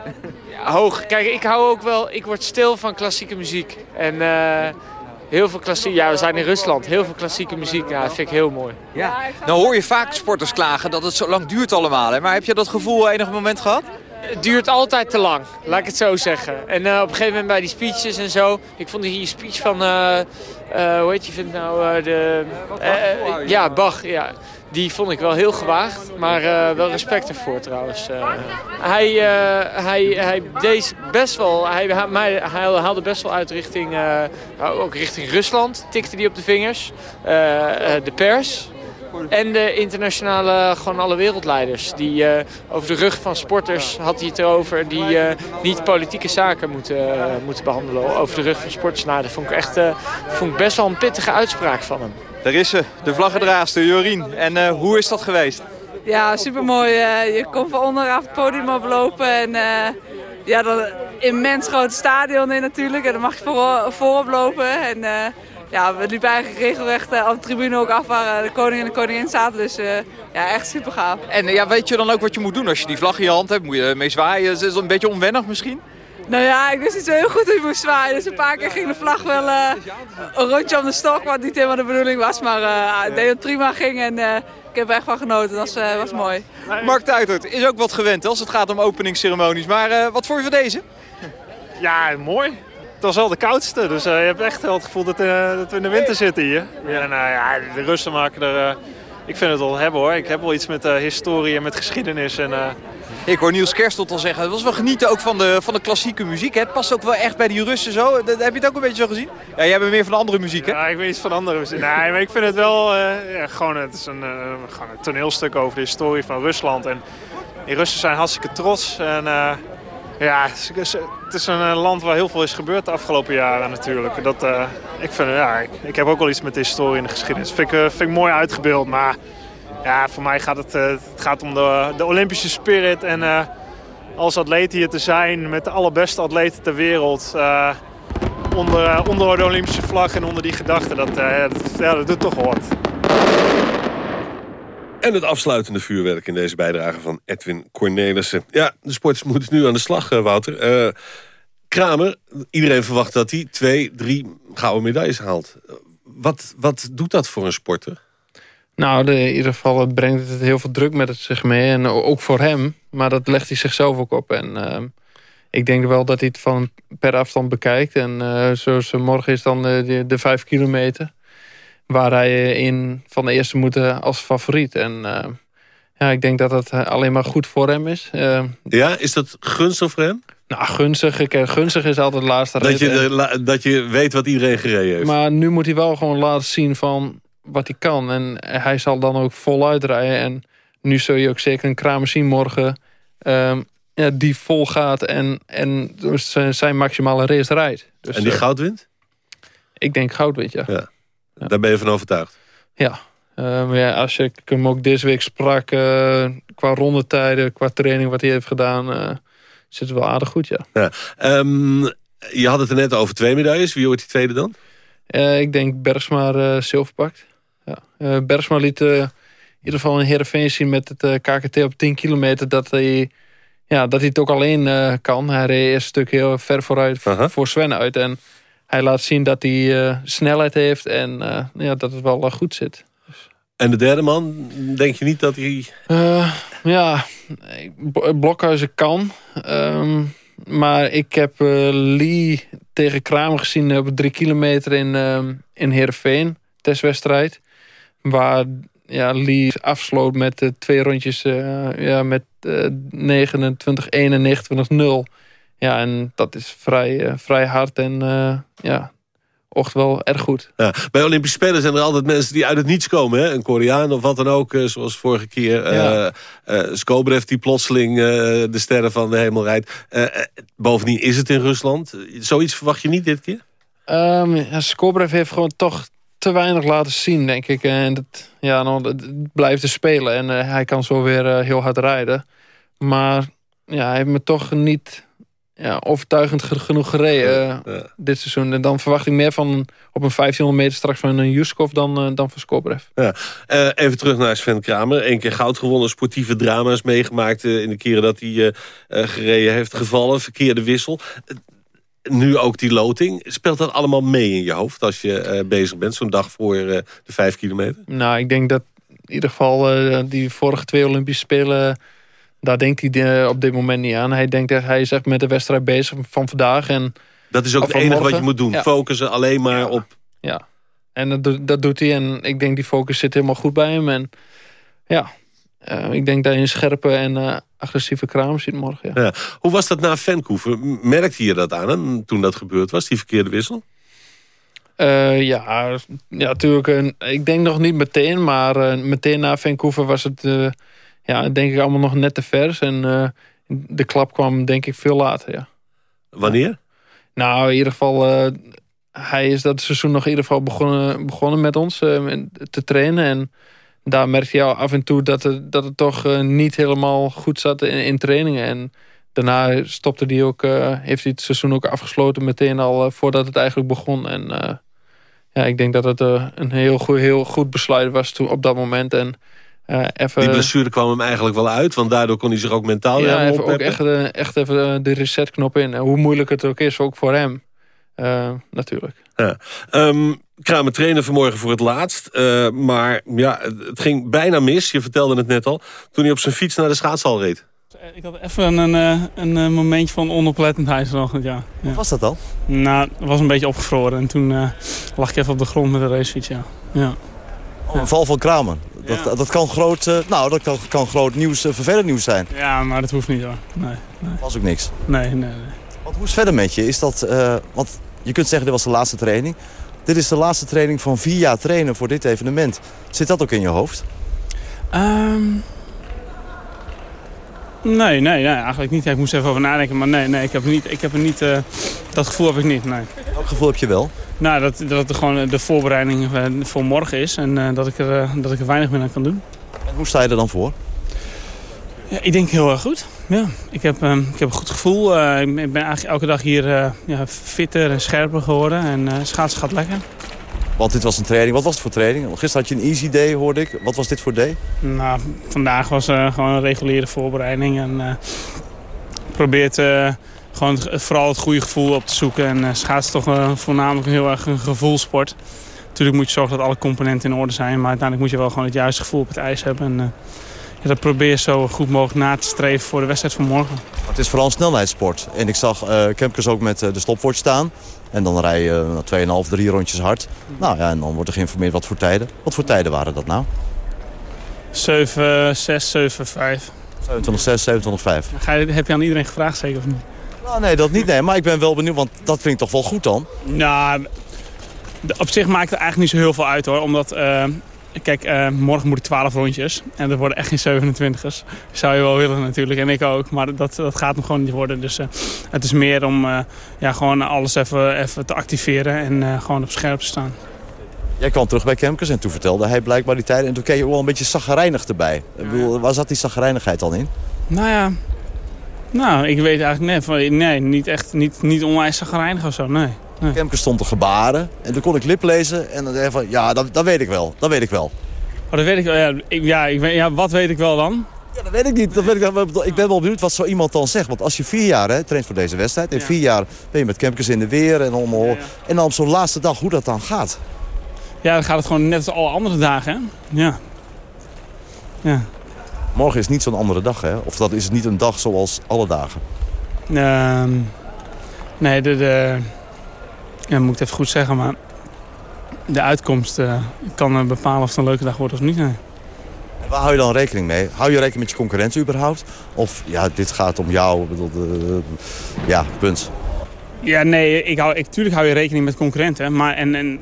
[SPEAKER 25] Hoog. Kijk, ik hou ook wel... Ik word stil van klassieke muziek. En... Heel veel klassiek. Ja, we zijn in Rusland. Heel veel klassieke muziek. Ja, dat vind ik heel mooi.
[SPEAKER 21] Ja. Nou hoor je vaak sporters klagen dat het zo lang duurt allemaal. Hè? Maar heb je dat gevoel enig moment gehad?
[SPEAKER 25] Het duurt altijd te lang, laat ik het zo zeggen. En uh, op een gegeven moment bij die speeches en zo. Ik vond die speech van, uh, uh, hoe heet je vindt nou, de, ja, Bach, ja. Die vond ik wel heel gewaagd, maar uh, wel respect ervoor trouwens. Uh, hij, uh, hij, hij deed best wel, hij, hij, haalde best wel uit richting, ook richting Rusland, tikte die op de vingers. de pers, en de internationale, gewoon alle wereldleiders. Die over de rug van sporters had hij het erover. Die niet politieke zaken moeten, moeten behandelen. Over de rug van sporters. Nou, vond ik echt vond ik best wel een pittige uitspraak van hem.
[SPEAKER 21] Daar is ze, de vlaggedraagster Jorien. En hoe is dat geweest?
[SPEAKER 24] Ja, supermooi. je komt van onderaf het podium oplopen. En ja, dan, immens groot stadion in natuurlijk. En dan mag je voor, voorop lopen. En eh, ja, we liepen eigenlijk regelrecht uh, op de tribune ook af waar de koning en de koningin zaten. Dus uh, ja, echt super gaaf.
[SPEAKER 21] En ja, weet je dan ook wat je moet doen als je die vlag in je hand hebt? Moet je mee zwaaien? Is dat een beetje onwennig misschien?
[SPEAKER 24] Nou ja, ik wist niet zo heel goed hoe je moest zwaaien. Dus een paar keer ging de vlag wel uh, een rondje om de stok, wat niet helemaal de bedoeling was. Maar uh, ik denk dat het prima ging en uh, ik heb er echt van genoten. Dat was, was mooi.
[SPEAKER 21] Mark Tuitert is ook wat gewend als het gaat om openingsceremonies. Maar wat voor je van deze?
[SPEAKER 19] Ja, mooi. Het was wel de koudste, dus je hebt echt wel het gevoel dat, dat we in de winter zitten hier. En ja, de Russen maken er... ik vind het wel hebben hoor. Ik heb wel iets met historie en met geschiedenis. En,
[SPEAKER 21] ik hoor Niels Kerstot al zeggen, het was wel genieten ook van de, van de klassieke muziek. Hè? Het past ook wel echt bij die Russen zo. heb je het ook een beetje zo gezien? Ja, jij bent meer van de andere muziek, hè?
[SPEAKER 19] Ja, ik weet iets van andere muziek. Nee, maar ik vind het wel uh, ja, gewoon, het is een, gewoon een toneelstuk over de historie van Rusland. En die Russen zijn hartstikke trots. En uh, ja, het is een land waar heel veel is gebeurd de afgelopen jaren natuurlijk. Dat, ik, vind, ja, ik, heb ook wel iets met de historie en de geschiedenis. Vind vind ik mooi uitgebeeld, maar... Ja, voor mij gaat het, het gaat om de, de Olympische spirit. En uh, als atleet hier te zijn met de allerbeste atleten ter wereld. Uh, onder, uh, onder de Olympische vlag en onder die gedachte. Dat, dat, ja, dat doet toch wat.
[SPEAKER 8] En het afsluitende vuurwerk in deze bijdrage van Edwin Cornelissen. Ja, de sporters moeten nu aan de slag, Wouter. Kramer, iedereen verwacht dat hij twee, drie gouden medailles haalt. Wat, wat doet dat voor een sporter?
[SPEAKER 10] Nou, de, in ieder geval brengt het heel veel druk met het zich mee. En ook voor hem. Maar dat legt hij zichzelf ook op. En uh, ik denk wel dat hij het van per afstand bekijkt. En uh, zoals morgen is dan de, de, vijf kilometer. Waar hij in van de eerste moet als favoriet. En uh, ja, ik denk dat het alleen maar goed voor hem is.
[SPEAKER 8] ja, is dat gunstig voor hem?
[SPEAKER 10] Nou, gunstig, gunstig is altijd de laatste
[SPEAKER 8] dat Je de, dat je weet wat iedereen gereden heeft.
[SPEAKER 10] Maar nu moet hij wel gewoon laten zien van wat hij kan. En hij zal dan ook voluit rijden. En nu zul je ook zeker een Kramer zien morgen... Um, ja, die vol gaat en, en zijn maximale race rijdt. Dus,
[SPEAKER 8] en die
[SPEAKER 10] uh,
[SPEAKER 8] goud wint?
[SPEAKER 10] Ik denk goud wint, ja.
[SPEAKER 8] ja. Daar ben je van overtuigd?
[SPEAKER 10] Ja. Maar ja, als ik hem ook deze week sprak... Uh, qua rondetijden, qua training wat hij heeft gedaan... zit het wel aardig goed, ja.
[SPEAKER 8] ja. Um, je had het er net over twee medailles. Wie wordt die tweede dan?
[SPEAKER 10] ik denk Bergsma zilver pakt. Uh, Bergsma liet uh, in ieder geval een Heerenveen zien met het uh, KKT op 10 kilometer... dat hij, ja, dat hij het ook alleen kan. Hij reed eerst een stuk heel ver vooruit -huh. voor Sven uit. En hij laat zien dat hij snelheid heeft en ja, dat het wel goed zit.
[SPEAKER 8] En de derde man, denk je niet dat hij...
[SPEAKER 10] ja, Blokhuizen kan. Um, maar ik heb Lee tegen Kramer gezien op drie kilometer in, um, in Heerenveen. Testwedstrijd. Waar ja, Lee afsloot met uh, twee rondjes uh, ja, met uh, 29-1 en 29-0. Ja, en dat is vrij, vrij hard en ja, ocht wel erg goed.
[SPEAKER 8] Ja, bij Olympische Spelen zijn er altijd mensen die uit het niets komen. Hè? Een Koreaan of wat dan ook, zoals vorige keer. Ja. Skobrev die plotseling de sterren van de hemel rijdt. bovendien is het in Rusland. Zoiets verwacht je niet dit keer?
[SPEAKER 10] Um, ja, Skobrev heeft gewoon toch te weinig laten zien, denk ik. En dat, ja, nou, het blijft te spelen. En uh, hij kan zo weer uh, heel hard rijden. Maar ja, hij heeft me toch niet ja, overtuigend genoeg gereden uh, ja. dit seizoen. En dan verwacht ik meer van op een 1500 meter straks van een Juskov dan, dan van Skobrev.
[SPEAKER 8] Ja. even terug naar Sven Kramer. Eén keer goud gewonnen, sportieve drama's meegemaakt... in de keren dat hij gereden heeft gevallen. Verkeerde wissel nu ook die loting. Speelt dat allemaal mee in je hoofd als je uh, bezig bent, zo'n dag voor uh, de vijf kilometer?
[SPEAKER 10] Nou, ik denk dat in ieder geval uh, die vorige twee Olympische Spelen... daar denkt hij op dit moment niet aan. Hij denkt dat hij is echt met de wedstrijd bezig van vandaag. En,
[SPEAKER 8] dat is ook het enige wat je moet doen. Ja. Focussen alleen maar
[SPEAKER 10] ja.
[SPEAKER 8] op...
[SPEAKER 10] Ja, en dat, dat doet hij. En ik denk die focus zit helemaal goed bij hem. En ja, ik denk dat hij een scherpe en agressieve kraam ziet morgen. Ja.
[SPEAKER 8] Ja. Hoe was dat na Vancouver? Merkte je dat aan hem toen dat gebeurd was, die verkeerde wissel?
[SPEAKER 10] Uh, ja, ja, natuurlijk. Uh, ik denk nog niet meteen, maar uh, meteen na Vancouver was het, ja, denk ik allemaal nog net te vers. En de klap kwam denk ik veel later, ja.
[SPEAKER 8] Wanneer?
[SPEAKER 10] Nou, in ieder geval, hij is dat seizoen nog in ieder geval begonnen, begonnen met ons te trainen. En daar merkte je al af en toe dat het, dat het toch uh, niet helemaal goed zat in, in, trainingen. En daarna stopte hij ook, eh, heeft hij het seizoen ook afgesloten meteen al eh, voordat het eigenlijk begon. En eh, ja, ik denk dat het een heel goed, heel goed besluit was toen op dat moment. En, even,
[SPEAKER 8] Die blessure kwam hem eigenlijk wel uit, want daardoor kon hij zich ook mentaal
[SPEAKER 10] ja, even ook echt, echt even de resetknop in. En hoe moeilijk het ook is, ook voor hem. natuurlijk.
[SPEAKER 8] Ja. Um, Kramer trainen vanmorgen voor het laatst. maar ja, het ging bijna mis, je vertelde het net al... toen hij op zijn fiets naar de schaatshal reed.
[SPEAKER 26] Ik had even een, een, een momentje van onoplettendheid vanochtend, ja. ja.
[SPEAKER 27] Wat was dat dan?
[SPEAKER 26] Nou, het was een beetje opgevroren en toen uh, lag ik even op de grond met de racefiets, ja. ja.
[SPEAKER 27] Oh, een val van Kramer. Dat, ja. dat, kan groot, uh, nou, dat kan, kan groot nieuws, uh, vervelend nieuws zijn.
[SPEAKER 26] Ja, maar dat hoeft niet hoor. Nee, nee.
[SPEAKER 27] Was ook niks?
[SPEAKER 26] Nee, nee, nee.
[SPEAKER 27] Want hoe is het verder met je? Is dat, want je kunt zeggen dit was de laatste training. Dit is de laatste training van vier jaar trainen voor dit evenement. Zit dat ook in je hoofd?
[SPEAKER 26] Um... Nee, nee, nee, eigenlijk niet. Ik moest even over nadenken, maar nee, nee ik heb niet, ik heb er niet uh, dat gevoel heb ik niet, nee.
[SPEAKER 27] Welk gevoel heb je wel?
[SPEAKER 26] Nou, dat, dat het gewoon de voorbereiding voor morgen is en uh, dat, ik er, uh, dat ik er weinig meer aan kan doen.
[SPEAKER 27] En hoe sta je er dan voor?
[SPEAKER 26] Ja, ik denk heel erg goed. Ja, ik heb, um, ik heb een goed gevoel. ik ben eigenlijk elke dag hier ja, fitter en scherper geworden en schaatsen gaat lekker.
[SPEAKER 27] Want dit was een training. Wat was het voor training? Gisteren had je een easy day, hoorde ik. Wat was dit voor day?
[SPEAKER 26] Nou, vandaag was gewoon een reguliere voorbereiding. En probeert gewoon het, vooral het goede gevoel op te zoeken. En schaatsen is toch voornamelijk een heel erg een gevoelsport. Natuurlijk moet je zorgen dat alle componenten in orde zijn. Maar uiteindelijk moet je wel gewoon het juiste gevoel op het ijs hebben. En, ja, dat probeer je zo goed mogelijk na te streven voor de wedstrijd van morgen.
[SPEAKER 27] Het is vooral een snelheidssport. En ik zag Kempkes ook met de stopwatch staan. En dan rij je uh, 2,5, 3 rondjes hard. Nou ja, en dan wordt er geïnformeerd wat voor tijden. Wat voor tijden waren dat nou?
[SPEAKER 26] 7, 6, 7, 5.
[SPEAKER 27] 27, 6, 27, 5.
[SPEAKER 26] Ga je, heb je aan iedereen gevraagd zeker of niet?
[SPEAKER 27] Nou, nee, dat niet. Nee. Maar ik ben wel benieuwd, want dat vind ik toch wel goed dan?
[SPEAKER 26] Nou, op zich maakt het eigenlijk niet zo heel veel uit hoor. Omdat, uh, kijk, uh, morgen moet ik 12 rondjes. En dat worden echt geen 27ers. Zou je wel willen natuurlijk. En ik ook. Maar dat, dat gaat hem gewoon niet worden. Dus uh, het is meer om uh, ja, gewoon alles even, even te activeren. En gewoon op scherp te staan.
[SPEAKER 27] Jij kwam terug bij Kemkes en toen vertelde hij blijkbaar die tijden. En toen keek je ook wel een beetje zaggerijnig erbij. Ja. Ik bedoel, waar zat die zaggerijnigheid dan in?
[SPEAKER 26] Nou ja, nou, ik weet eigenlijk nee, nee niet echt niet, niet onwijs zaggerijnig of zo, nee. Nee.
[SPEAKER 27] Stond te gebaren en toen kon ik lip lezen en dan zei hij van, ja, dat, dat weet ik wel, dat weet ik wel.
[SPEAKER 26] Oh, dat weet ik wel, ja, ik, ja, ik weet, ja, wat weet ik wel dan?
[SPEAKER 27] Ja, dat weet ik niet. Dat weet ik, ik ben wel benieuwd wat zo iemand dan zegt. Want als je vier jaar hè, traint voor deze wedstrijd... ja. vier jaar ben je met Kemkes in de weer en allemaal... Ja. en dan op zo'n laatste dag, hoe dat dan gaat.
[SPEAKER 26] Ja, dan gaat het gewoon net als alle andere dagen, hè? Ja. ja.
[SPEAKER 27] Morgen is niet zo'n andere dag, hè? Of dat is niet een dag zoals alle dagen?
[SPEAKER 26] Uh, nee, de... de ja, moet ik even goed zeggen, maar... De uitkomst uh, kan bepalen of het een leuke dag wordt of niet.
[SPEAKER 27] Waar hou je dan rekening mee? Hou je rekening met je concurrentie überhaupt? Of ja, dit gaat om jou, bedoel, ja, punt.
[SPEAKER 26] Ja, nee, ik hou, ik, tuurlijk hou je rekening met concurrenten. Maar, en, en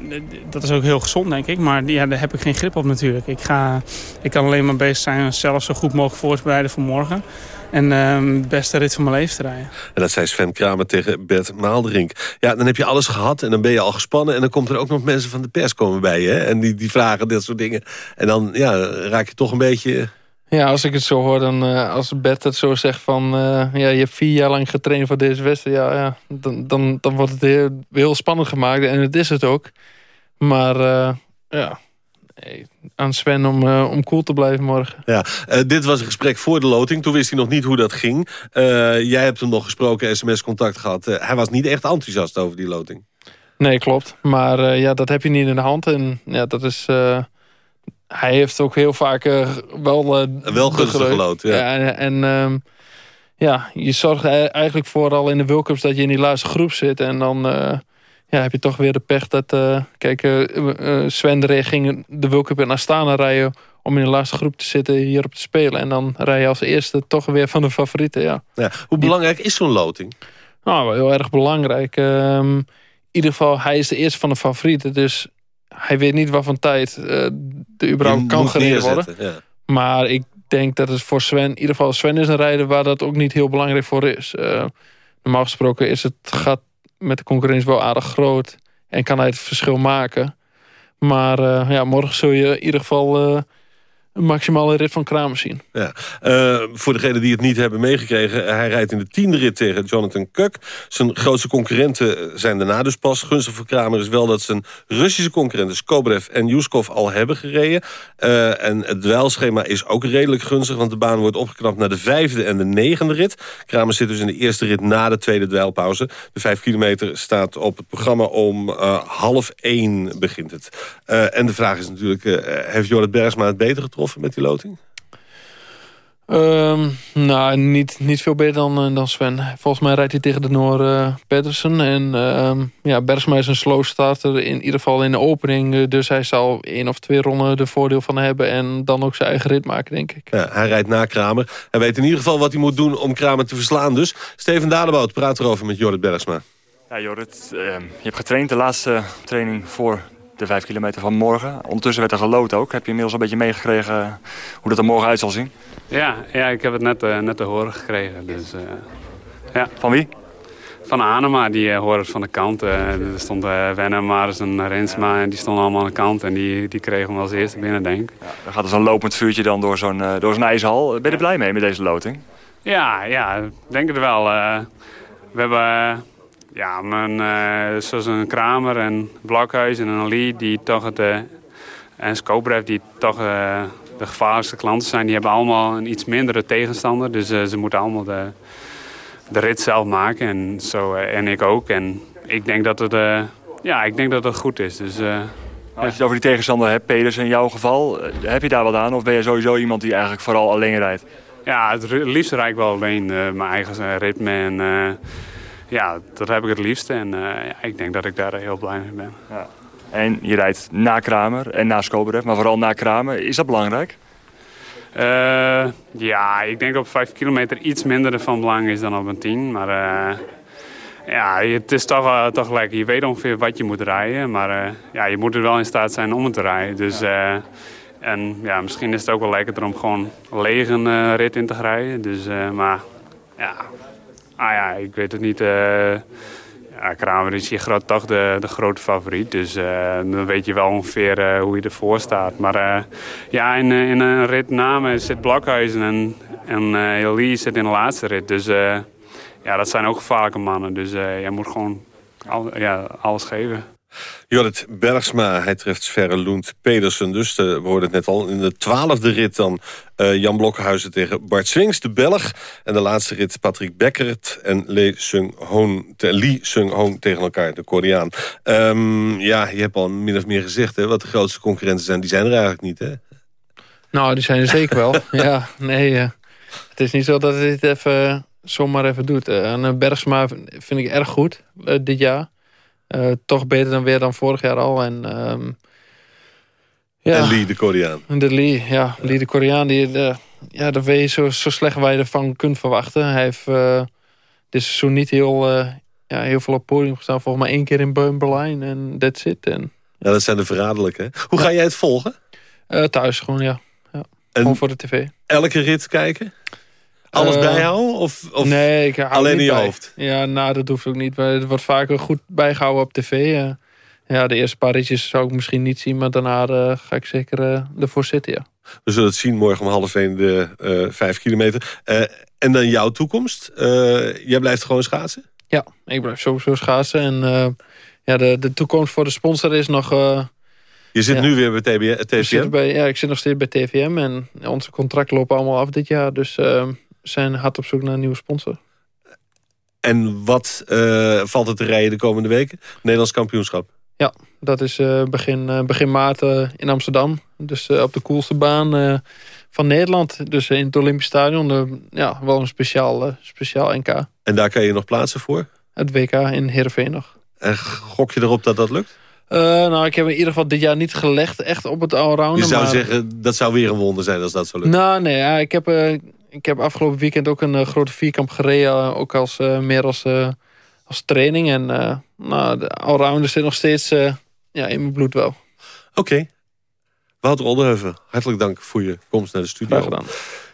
[SPEAKER 26] dat is ook heel gezond, denk ik. Maar ja, daar heb ik geen grip op natuurlijk. Ik, ga, ik kan alleen maar bezig zijn zelf zo goed mogelijk voorbereiden voor morgen. En uh, het beste rit van mijn leven te rijden.
[SPEAKER 8] En dat zei Sven Kramer tegen Bert Maalderink. Ja, dan heb je alles gehad en dan ben je al gespannen. En dan komt er ook nog mensen van de pers komen bij je. Hè? En die, die vragen dit soort dingen. En dan ja, raak je toch een beetje...
[SPEAKER 10] Ja, als ik het zo hoor, dan uh, als Bert het zo zegt van... Uh, ja, je hebt vier jaar lang getraind voor deze wedstrijd. Ja, ja, dan, dan, dan wordt het heel, heel spannend gemaakt. En het is het ook. Maar uh, ja, nee, aan Sven om, om cool te blijven morgen.
[SPEAKER 8] Ja, dit was een gesprek voor de loting. Toen wist hij nog niet hoe dat ging. jij hebt hem nog gesproken, sms-contact gehad. hij was niet echt enthousiast over die loting.
[SPEAKER 10] Nee, klopt. Maar ja, dat heb je niet in de hand. En ja, dat is hij heeft ook heel vaak uh, wel... Uh,
[SPEAKER 8] wel gunstig gelood, ja.
[SPEAKER 10] ja. en en um, ja, je zorgt eigenlijk vooral in de World Cups dat je in die laatste groep zit. En dan uh, ja, heb je toch weer de pech dat... kijk, Sven ging de World Cup in Astana rijden... om in de laatste groep te zitten, hierop te spelen. En dan rij je als eerste toch weer van de favorieten, ja.
[SPEAKER 8] ja hoe belangrijk is zo'n loting?
[SPEAKER 10] Nou, heel erg belangrijk. Um, in ieder geval, hij is de eerste van de favorieten. Dus hij weet niet wat van tijd uh, er überhaupt kan gereden worden.
[SPEAKER 8] Ja.
[SPEAKER 10] Maar ik denk dat het voor Sven... in ieder geval Sven is een rijder waar dat ook niet heel belangrijk voor is. Uh, normaal gesproken is het gat met de concurrentie wel aardig groot. En kan hij het verschil maken. Maar uh, ja, morgen zul je in ieder geval maximale rit van Kramer zien.
[SPEAKER 8] Ja. Uh, voor degenen die het niet hebben meegekregen... hij rijdt in de tiende rit tegen Jonathan Kuk. Zijn grootste concurrenten zijn daarna dus pas. Gunstig voor Kramer is wel dat zijn Russische concurrenten... Skobrev en Yuskov al hebben gereden. En het dweilschema is ook redelijk gunstig... want de baan wordt opgeknapt naar de vijfde en de negende rit. Kramer zit dus in de eerste rit na de tweede dweilpauze. De vijf kilometer staat op het programma om half één begint het. en de vraag is natuurlijk, heeft Jorrit Bergsma het beter getroffen? Met die loting?
[SPEAKER 10] Um, nou, niet, niet veel beter dan, uh, dan Sven. Volgens mij rijdt hij tegen de Noor uh, Pedersen. En uh, ja, Bergsma is een slow starter, in ieder geval in de opening. Dus hij zal één of twee ronden er voordeel van hebben... en dan ook zijn eigen rit maken, denk ik.
[SPEAKER 8] Ja, hij rijdt na Kramer. Hij weet in ieder geval wat hij moet doen om Kramer te verslaan. Dus Steven Dadebout praat erover met Jorrit Bergsma.
[SPEAKER 28] Ja, Jorrit, ehm, je hebt getraind de laatste training voor de vijf kilometer van morgen. Ondertussen werd er gelood ook. Heb je inmiddels een beetje meegekregen hoe dat er morgen uit zal zien?
[SPEAKER 29] Ja, ja ik heb het net, uh, net te horen gekregen. Dus, uh, ja.
[SPEAKER 28] Van wie?
[SPEAKER 29] Van Anema, die uh, hoorde het van de kant. er stond uh, Wennem, Maris en Rensma en die stonden allemaal aan de kant. En die, die kregen hem als eerste binnen, denk ik.
[SPEAKER 28] Ja, dan gaat er zo'n lopend vuurtje dan door zo'n door zo'n ijshal. Ben je er blij mee met deze loting?
[SPEAKER 29] Ja, ja, denk het wel. we hebben ja, uh, zoals een Kramer en Blokhuis en een Ali die toch het, uh, en Skobrev die toch uh, de gevaarlijkste klanten zijn, die hebben allemaal een iets mindere tegenstander. Dus ze moeten allemaal de, de rit zelf maken en, zo, en ik ook. En ik denk dat het, ja, ik denk dat het goed is. Dus,
[SPEAKER 28] Als je het over die tegenstander hebt, Peders in jouw geval, heb je daar wat aan? Of ben je sowieso iemand die eigenlijk vooral alleen rijdt?
[SPEAKER 29] Ja, het liefst rijd ik wel alleen mijn eigen ritme en ja, dat heb ik het liefst. En ja, ik denk dat ik daar heel blij mee ben. Ja.
[SPEAKER 28] En je rijdt na Kramer en na Skoberev, maar vooral na Kramer. Is dat belangrijk?
[SPEAKER 29] Uh, ja, ik denk op 5 kilometer iets minder van belang is dan op een 10. Maar uh, ja, het is toch, uh, toch lekker. Je weet ongeveer wat je moet rijden. Maar ja, je moet er wel in staat zijn om het te rijden. Dus, en ja, misschien is het ook wel lekkerder om gewoon leeg een rit in te rijden. Dus, maar ja, Ah ja, ik weet het niet. Uh, ja, Kramer is hier toch de, de grote favoriet. Dus uh, dan weet je wel ongeveer uh, hoe je ervoor staat. Maar ja, in, in een rit namen zit Blokhuizen en, en Elie zit in de laatste rit. Dus ja, dat zijn ook gevaarlijke mannen. Dus je moet gewoon al, ja, alles geven.
[SPEAKER 8] Jorrit Bergsma, hij treft Sverre Loent Pedersen. Dus uh, we hoorden het net al. In de twaalfde rit dan uh, Jan Blokkenhuizen tegen Bart Swings, de Belg. En de laatste rit Patrick Beckert en Lee Sung-hoon Lee Sung tegen elkaar, de Koreaan. Um, ja, je hebt al min of meer gezegd hè, wat de grootste concurrenten zijn. Die zijn er eigenlijk niet, hè?
[SPEAKER 10] Nou, die zijn er zeker wel. ja, nee, uh, het is niet zo dat hij dit even, zomaar even doet. en Bergsma vind ik erg goed dit jaar. Uh, toch beter dan weer dan vorig jaar al. En, um,
[SPEAKER 8] ja. en Lee de Koreaan.
[SPEAKER 10] De Lee, ja. Lee de Koreaan. Die, de, ja, dat weet je zo, zo slecht waar je ervan kunt verwachten. Hij heeft uh, dit seizoen niet heel, uh, ja, heel veel op podium gestaan. Volgens mij één keer in Berlijn en that's it. En,
[SPEAKER 8] ja, dat zijn de verraderlijke. Hoe ga jij het volgen?
[SPEAKER 10] thuis gewoon, ja. ja. En gewoon voor de tv.
[SPEAKER 8] Elke rit kijken? Alles uh, bijhouden? Of, of
[SPEAKER 10] nee, ik hou
[SPEAKER 8] alleen in je
[SPEAKER 10] bij.
[SPEAKER 8] hoofd?
[SPEAKER 10] Ja, nou, dat hoeft ook niet. Maar het wordt vaker goed bijgehouden op tv. Uh, ja, de eerste paar ritjes zou ik misschien niet zien. Maar daarna uh, ga ik zeker ervoor zitten, ja.
[SPEAKER 8] We zullen het zien morgen om half één de vijf kilometer. en dan jouw toekomst? jij blijft gewoon schaatsen?
[SPEAKER 10] Ja, ik blijf sowieso schaatsen. En ja, de, de toekomst voor de sponsor is nog...
[SPEAKER 8] je zit
[SPEAKER 10] ja.
[SPEAKER 8] nu weer bij TBM, TVM?
[SPEAKER 10] Bij, ja, ik zit nog steeds bij TVM. En onze contracten lopen allemaal af dit jaar. Dus zijn hard op zoek naar een nieuwe sponsor.
[SPEAKER 8] En wat uh, valt er te rijden de komende weken? Nederlands kampioenschap?
[SPEAKER 10] Ja, dat is uh, begin, uh, begin maart in Amsterdam. Dus op de coolste baan van Nederland. Dus in het Olympisch Stadion. ja, wel een speciaal, speciaal NK.
[SPEAKER 8] En daar kan je nog plaatsen voor?
[SPEAKER 10] Het WK in Heerenveen nog.
[SPEAKER 8] En gok je erop dat dat lukt?
[SPEAKER 10] Uh, nou, ik heb in ieder geval dit jaar niet gelegd echt op het allrounder.
[SPEAKER 8] Je zou
[SPEAKER 10] maar...
[SPEAKER 8] zeggen, dat zou weer een wonder zijn als dat zo lukt.
[SPEAKER 10] Nou, nee, ja, ik heb... Uh, ik heb afgelopen weekend ook een uh, grote vierkamp gereden. Uh, ook als, uh, meer als, als training. En nou, de allrounder zit nog steeds ja, in mijn bloed wel.
[SPEAKER 8] Oké. Okay. Wouter Olderheuven, hartelijk dank voor je komst naar de studio.
[SPEAKER 10] Graag gedaan.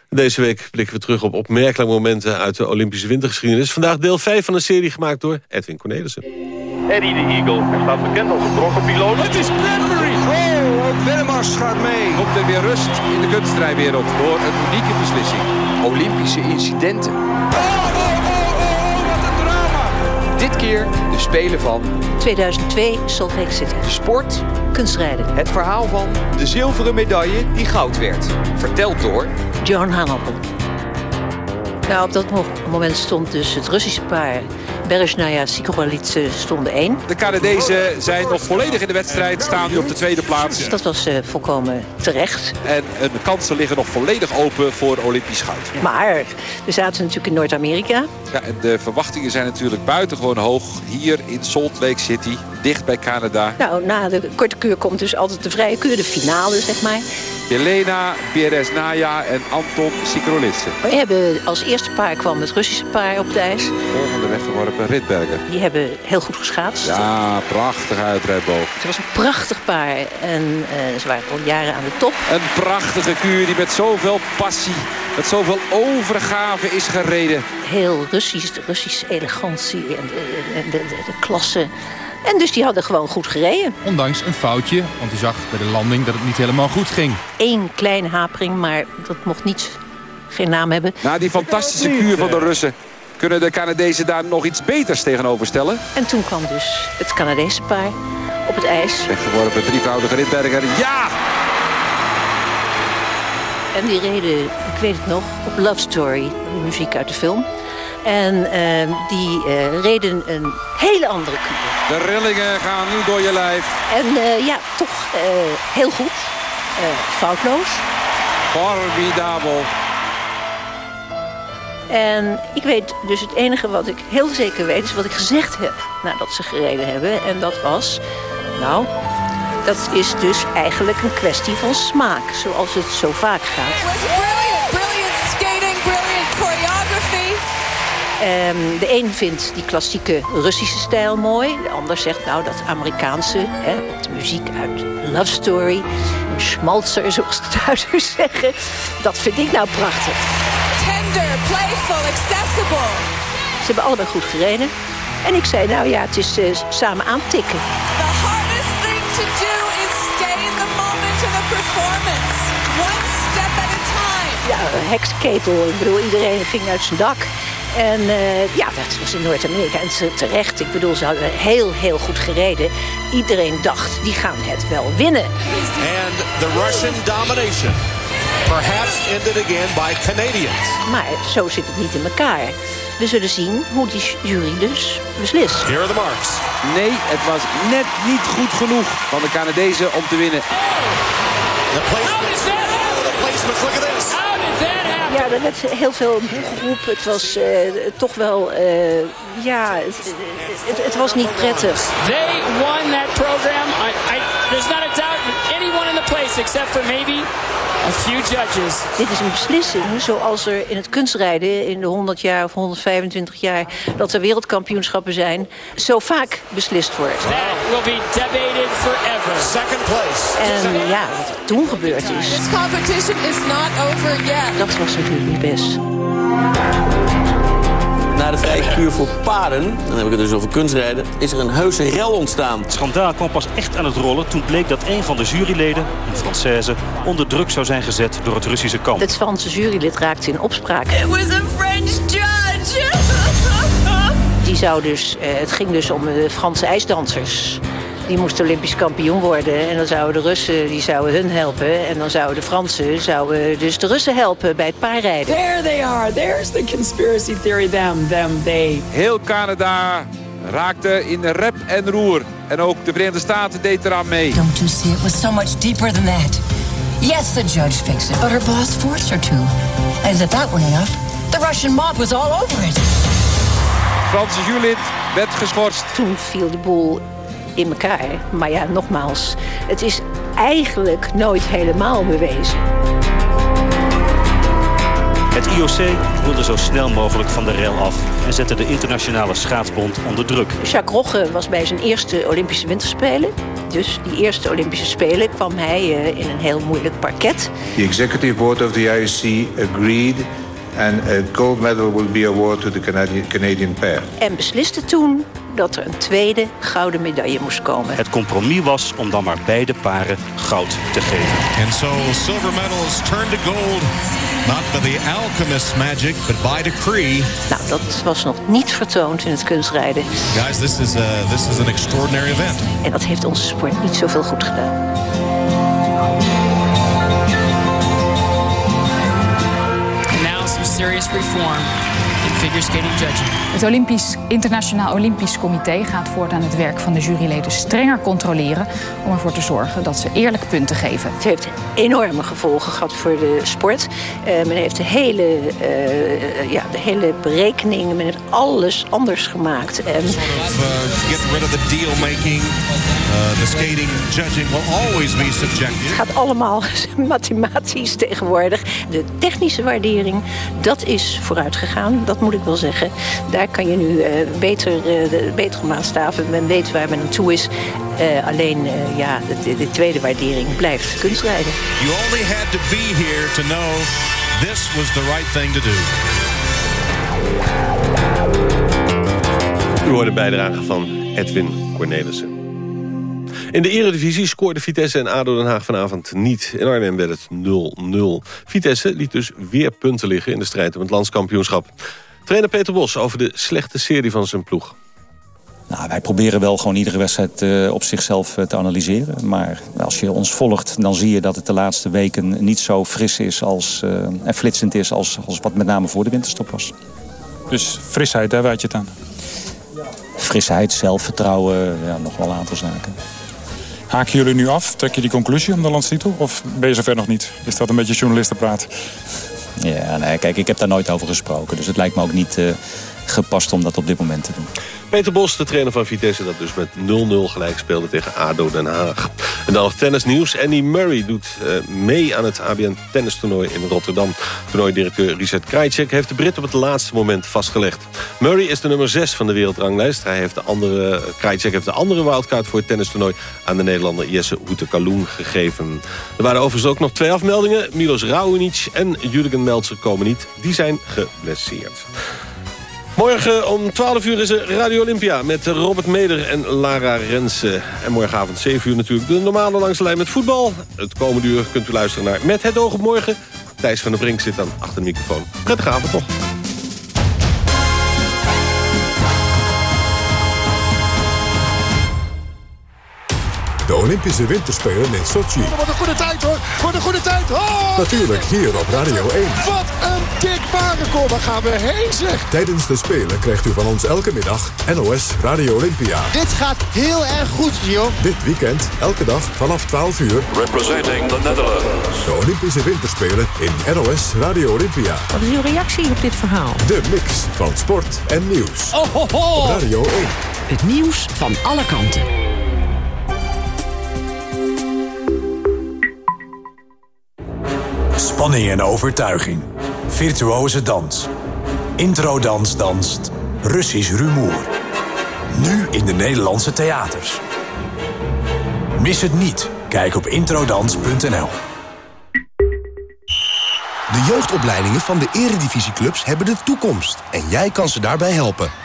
[SPEAKER 8] Deze week blikken we terug op opmerkelijke momenten uit de Olympische wintergeschiedenis. Vandaag deel 5 van een serie gemaakt door Edwin Cornelissen.
[SPEAKER 30] Eddie de Eagle, hij staat bekend als een trokkenpiloot.
[SPEAKER 31] Het is Bradbury! Oh,
[SPEAKER 32] Willemars gaat mee.
[SPEAKER 21] Komt er weer rust in de kunstrijwereld door een unieke beslissing.
[SPEAKER 33] Olympische incidenten. Dit keer de Spelen van
[SPEAKER 34] 2002 Salt Lake City.
[SPEAKER 33] de sport.
[SPEAKER 34] Kunstrijden.
[SPEAKER 33] Het verhaal van de zilveren medaille die goud werd. Verteld door
[SPEAKER 34] John Hannibal. Nou, op dat mo- moment stond dus het Russische paar Beresnaya Sikoralitse stonden één.
[SPEAKER 21] De Canadezen zijn nog volledig in de wedstrijd, staan nu op de tweede plaats.
[SPEAKER 34] Dat was eh, volkomen terecht.
[SPEAKER 21] En hun kansen liggen nog volledig open voor Olympisch goud.
[SPEAKER 34] Maar we zaten natuurlijk in Noord-Amerika.
[SPEAKER 21] Ja, en de verwachtingen zijn natuurlijk buitengewoon hoog. Hier in Salt Lake City, dicht bij Canada.
[SPEAKER 34] Nou, na de korte kuur komt dus altijd de vrije kuur, de finale, zeg maar.
[SPEAKER 21] Jelena Beresnaya en Anton Sikrolitse.
[SPEAKER 34] We hebben als eerste paar kwam het Russische paar op het ijs.
[SPEAKER 21] Volgende weggeworpen Ritberger.
[SPEAKER 34] Die hebben heel goed geschaatst.
[SPEAKER 21] Ja, prachtig uitrijdboog.
[SPEAKER 34] Het was een prachtig paar en eh, ze waren al jaren aan de top.
[SPEAKER 21] Een prachtige kuur die met zoveel passie, met zoveel overgave is gereden.
[SPEAKER 34] Heel Russisch, de Russische elegantie en de, de, de, de klasse. En dus die hadden gewoon goed gereden.
[SPEAKER 35] Ondanks een foutje, want hij zag bij de landing dat het niet helemaal goed ging.
[SPEAKER 34] Eén kleine hapering, maar dat mocht niet, geen naam hebben.
[SPEAKER 21] Na die fantastische kuur van de Russen kunnen de Canadezen daar nog iets beters tegenover stellen.
[SPEAKER 34] En toen kwam dus het Canadese paar op het ijs.
[SPEAKER 21] Weggeworpen drievoudige Ritberger. Ja!
[SPEAKER 34] En die reden, ik weet het nog, op Love Story, de muziek uit de film. En eh, die eh, reden een hele andere kuur.
[SPEAKER 21] De rillingen gaan nu door je lijf.
[SPEAKER 34] En eh, ja, toch eh, heel goed. Eh, foutloos.
[SPEAKER 21] Formidabel.
[SPEAKER 34] En ik weet dus het enige wat ik heel zeker weet... is wat ik gezegd heb nadat ze gereden hebben. En dat was, nou, dat is dus eigenlijk een kwestie van smaak. Zoals het zo vaak gaat. Ehm, de een vindt die klassieke Russische stijl mooi. De ander zegt nou dat Amerikaanse, hè, de muziek uit Love Story. Een schmaltzer, zoals de Duitsers zeggen. Dat vind ik nou prachtig.
[SPEAKER 36] Tender, playful, accessible.
[SPEAKER 34] Ze hebben allebei goed gereden. En ik zei, nou ja, het is eh, samen aantikken.
[SPEAKER 36] The hardest thing to do is stay in the moment of a performance. One step at a time.
[SPEAKER 34] Ja, een heksenketel. Ik bedoel, iedereen ging uit zijn dak. En eh, ja, dat was in Noord-Amerika. En ze- terecht, ik bedoel, ze hadden heel, heel goed gereden. Iedereen dacht, die gaan het wel winnen.
[SPEAKER 5] And the Russian domination perhaps ended again by Canadians.
[SPEAKER 34] Maar zo zit het niet in elkaar. We zullen zien hoe die jury dus beslist.
[SPEAKER 5] Here are the marks.
[SPEAKER 21] Nee, het was net niet goed genoeg van de Canadezen om te winnen.
[SPEAKER 5] The placements. The placements. Look at this.
[SPEAKER 34] Ja, er werd heel veel boegeroep. Het was eh, toch wel, eh, ja, het, het, was niet prettig.
[SPEAKER 37] They won that program. I, I, there's not a doubt anyone in the place except for maybe a few judges.
[SPEAKER 34] Dit is een beslissing zoals er in het kunstrijden in de 100 jaar of 125 jaar dat er wereldkampioenschappen zijn, zo vaak beslist wordt.
[SPEAKER 37] That will be debated forever.
[SPEAKER 5] Second place.
[SPEAKER 34] En ja, wat er toen gebeurd is,
[SPEAKER 36] This competition is not over yet.
[SPEAKER 34] dat was natuurlijk niet best.
[SPEAKER 22] Na de vrije kuur voor paarden, dan heb ik het dus over kunstrijden, is er een heuse rel ontstaan.
[SPEAKER 38] Het schandaal kwam pas echt aan het rollen toen bleek dat een van de juryleden, een Française, onder druk zou zijn gezet door het Russische kamp.
[SPEAKER 34] Het Franse jurylid raakte in opspraak.
[SPEAKER 36] It was a French judge.
[SPEAKER 34] Die zou dus, eh, het ging dus om de Franse ijsdansers. Die moesten Olympisch kampioen worden. En dan zouden de Russen die zouden hun helpen. En dan zouden de Fransen zouden dus de Russen helpen bij het paarrijden.
[SPEAKER 39] There they are. There's the conspiracy theory. Them, them, they.
[SPEAKER 21] Heel Canada raakte in rep en roer. En ook de Verenigde Staten deed eraan mee.
[SPEAKER 40] Don't you see it was so much deeper than that? Yes, the judge fixed it, but her boss forced her to. And as if that weren't enough, the Russian mob was all over it.
[SPEAKER 21] Franse jurylid werd geschorst.
[SPEAKER 34] Toen viel de boel in elkaar. Maar ja, nogmaals, het is eigenlijk nooit helemaal bewezen.
[SPEAKER 38] Het IOC wilde zo snel mogelijk van de rel af en zette de internationale schaatsbond onder druk.
[SPEAKER 34] Jacques Rogge was bij zijn eerste Olympische Winterspelen. Dus die eerste Olympische Spelen kwam hij eh, in een heel moeilijk parket.
[SPEAKER 41] The executive board of the IOC agreed and a gold medal will be awarded to the Canadian, Canadian pair.
[SPEAKER 34] En besliste toen dat er een tweede gouden medaille moest komen.
[SPEAKER 38] Het compromis was om dan maar beide paren goud te geven.
[SPEAKER 42] And so silver medals turned to gold. Not by the alchemist's magic, but by decree.
[SPEAKER 34] Nou, dat was nog niet vertoond in het kunstrijden.
[SPEAKER 42] Guys, this is, a, this is an extraordinary event.
[SPEAKER 34] En dat heeft onze sport niet zoveel goed gedaan.
[SPEAKER 43] And now some serious reform in figure skating judging.
[SPEAKER 44] Het Olympisch, Internationaal Olympisch Comité gaat voortaan het werk van de juryleden strenger controleren om ervoor te zorgen dat ze eerlijk punten geven.
[SPEAKER 34] Het heeft enorme gevolgen gehad voor de sport. Uh, men heeft de hele, uh, ja, de hele berekeningen, men heeft alles anders gemaakt. En...
[SPEAKER 42] Sort of, uh, get rid of the deal making. the skating judging will always be subjective.
[SPEAKER 34] Het gaat allemaal mathematisch tegenwoordig. De technische waardering, dat is vooruit gegaan, dat moet ik wel zeggen. Daar kan je nu uh, beter, uh, betere maatstaven. Men weet waar men aan toe is. Uh, alleen, ja, de, de, tweede waardering blijft kunstrijden.
[SPEAKER 42] You only had to be here to know this was the right thing to do.
[SPEAKER 8] U hoorde bijdrage van Edwin Cornelissen. In de eredivisie scoorden Vitesse en ADO Den Haag vanavond niet. In Arnhem werd het 0-0. Vitesse liet dus weer punten liggen in de strijd om het landskampioenschap. Trainer Peter Bos over de slechte serie van zijn ploeg.
[SPEAKER 45] Nou, wij proberen wel gewoon iedere wedstrijd uh, op zichzelf uh, te analyseren. Maar als je ons volgt, dan zie je dat het de laatste weken niet zo fris is als, uh, en flitsend is als, als wat met name voor de winterstop was.
[SPEAKER 30] Dus frisheid, daar wijd je het aan?
[SPEAKER 45] Frisheid, zelfvertrouwen, ja, nog wel een aantal zaken.
[SPEAKER 30] Haken jullie nu af? Trek je die conclusie om de landstitel? Of ben je zover nog niet? Is dat een beetje journalistenpraat?
[SPEAKER 45] Ja, nee, kijk, ik heb daar nooit over gesproken. Dus het lijkt me ook niet uh, gepast om dat op dit moment te doen.
[SPEAKER 8] Peter Bos, de trainer van Vitesse, dat dus met 0-0 gelijk speelde tegen ADO Den Haag. En dan nog tennisnieuws. Andy Murray doet uh, mee aan het ABN tennistoernooi in Rotterdam. Toernooidirecteur Richard Krajcek heeft de Brit op het laatste moment vastgelegd. Murray is de nummer 6 van de wereldranglijst. Hij heeft de andere, Krajcek heeft de andere wildcard voor het tennistoernooi... aan de Nederlander Jesse Oetekaloen gegeven. Er waren overigens ook nog twee afmeldingen. Milos Raonic en Jurgen Meltzer komen niet. Die zijn geblesseerd. Morgen om 12 uur is er Radio Olympia met Robert Meder en Lara Rensen. En morgenavond 7 uur natuurlijk de normale langs de lijn met voetbal. Het komende uur kunt u luisteren naar Met het oog op morgen. Thijs van der Brink zit dan achter de microfoon. Prettige avond nog.
[SPEAKER 46] De Olympische Winterspelen in Sochi.
[SPEAKER 47] Wat een goede tijd hoor. Wat een goede tijd. Oh!
[SPEAKER 46] Natuurlijk hier op Radio 1.
[SPEAKER 47] Wat een dik barenkom. Waar gaan we heen zeg.
[SPEAKER 46] Tijdens de Spelen krijgt u van ons elke middag NOS Radio Olympia.
[SPEAKER 47] Dit gaat heel erg goed, Gio.
[SPEAKER 46] Dit weekend, elke dag vanaf 12 uur.
[SPEAKER 48] Representing the Netherlands.
[SPEAKER 46] De Olympische Winterspelen in NOS Radio Olympia.
[SPEAKER 34] Wat is uw reactie op dit verhaal?
[SPEAKER 46] De mix van sport en nieuws.
[SPEAKER 47] Oh, ho, ho.
[SPEAKER 46] Op Radio 1.
[SPEAKER 49] Het nieuws van alle kanten.
[SPEAKER 50] Spanning en overtuiging. Virtuoze dans. Introdans danst. Russisch rumoer. Nu in de Nederlandse theaters. Mis het niet. Kijk op introdans.nl.
[SPEAKER 51] De jeugdopleidingen van de eredivisieclubs hebben de toekomst. En jij kan ze daarbij helpen.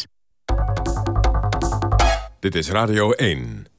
[SPEAKER 46] Dit is Radio 1.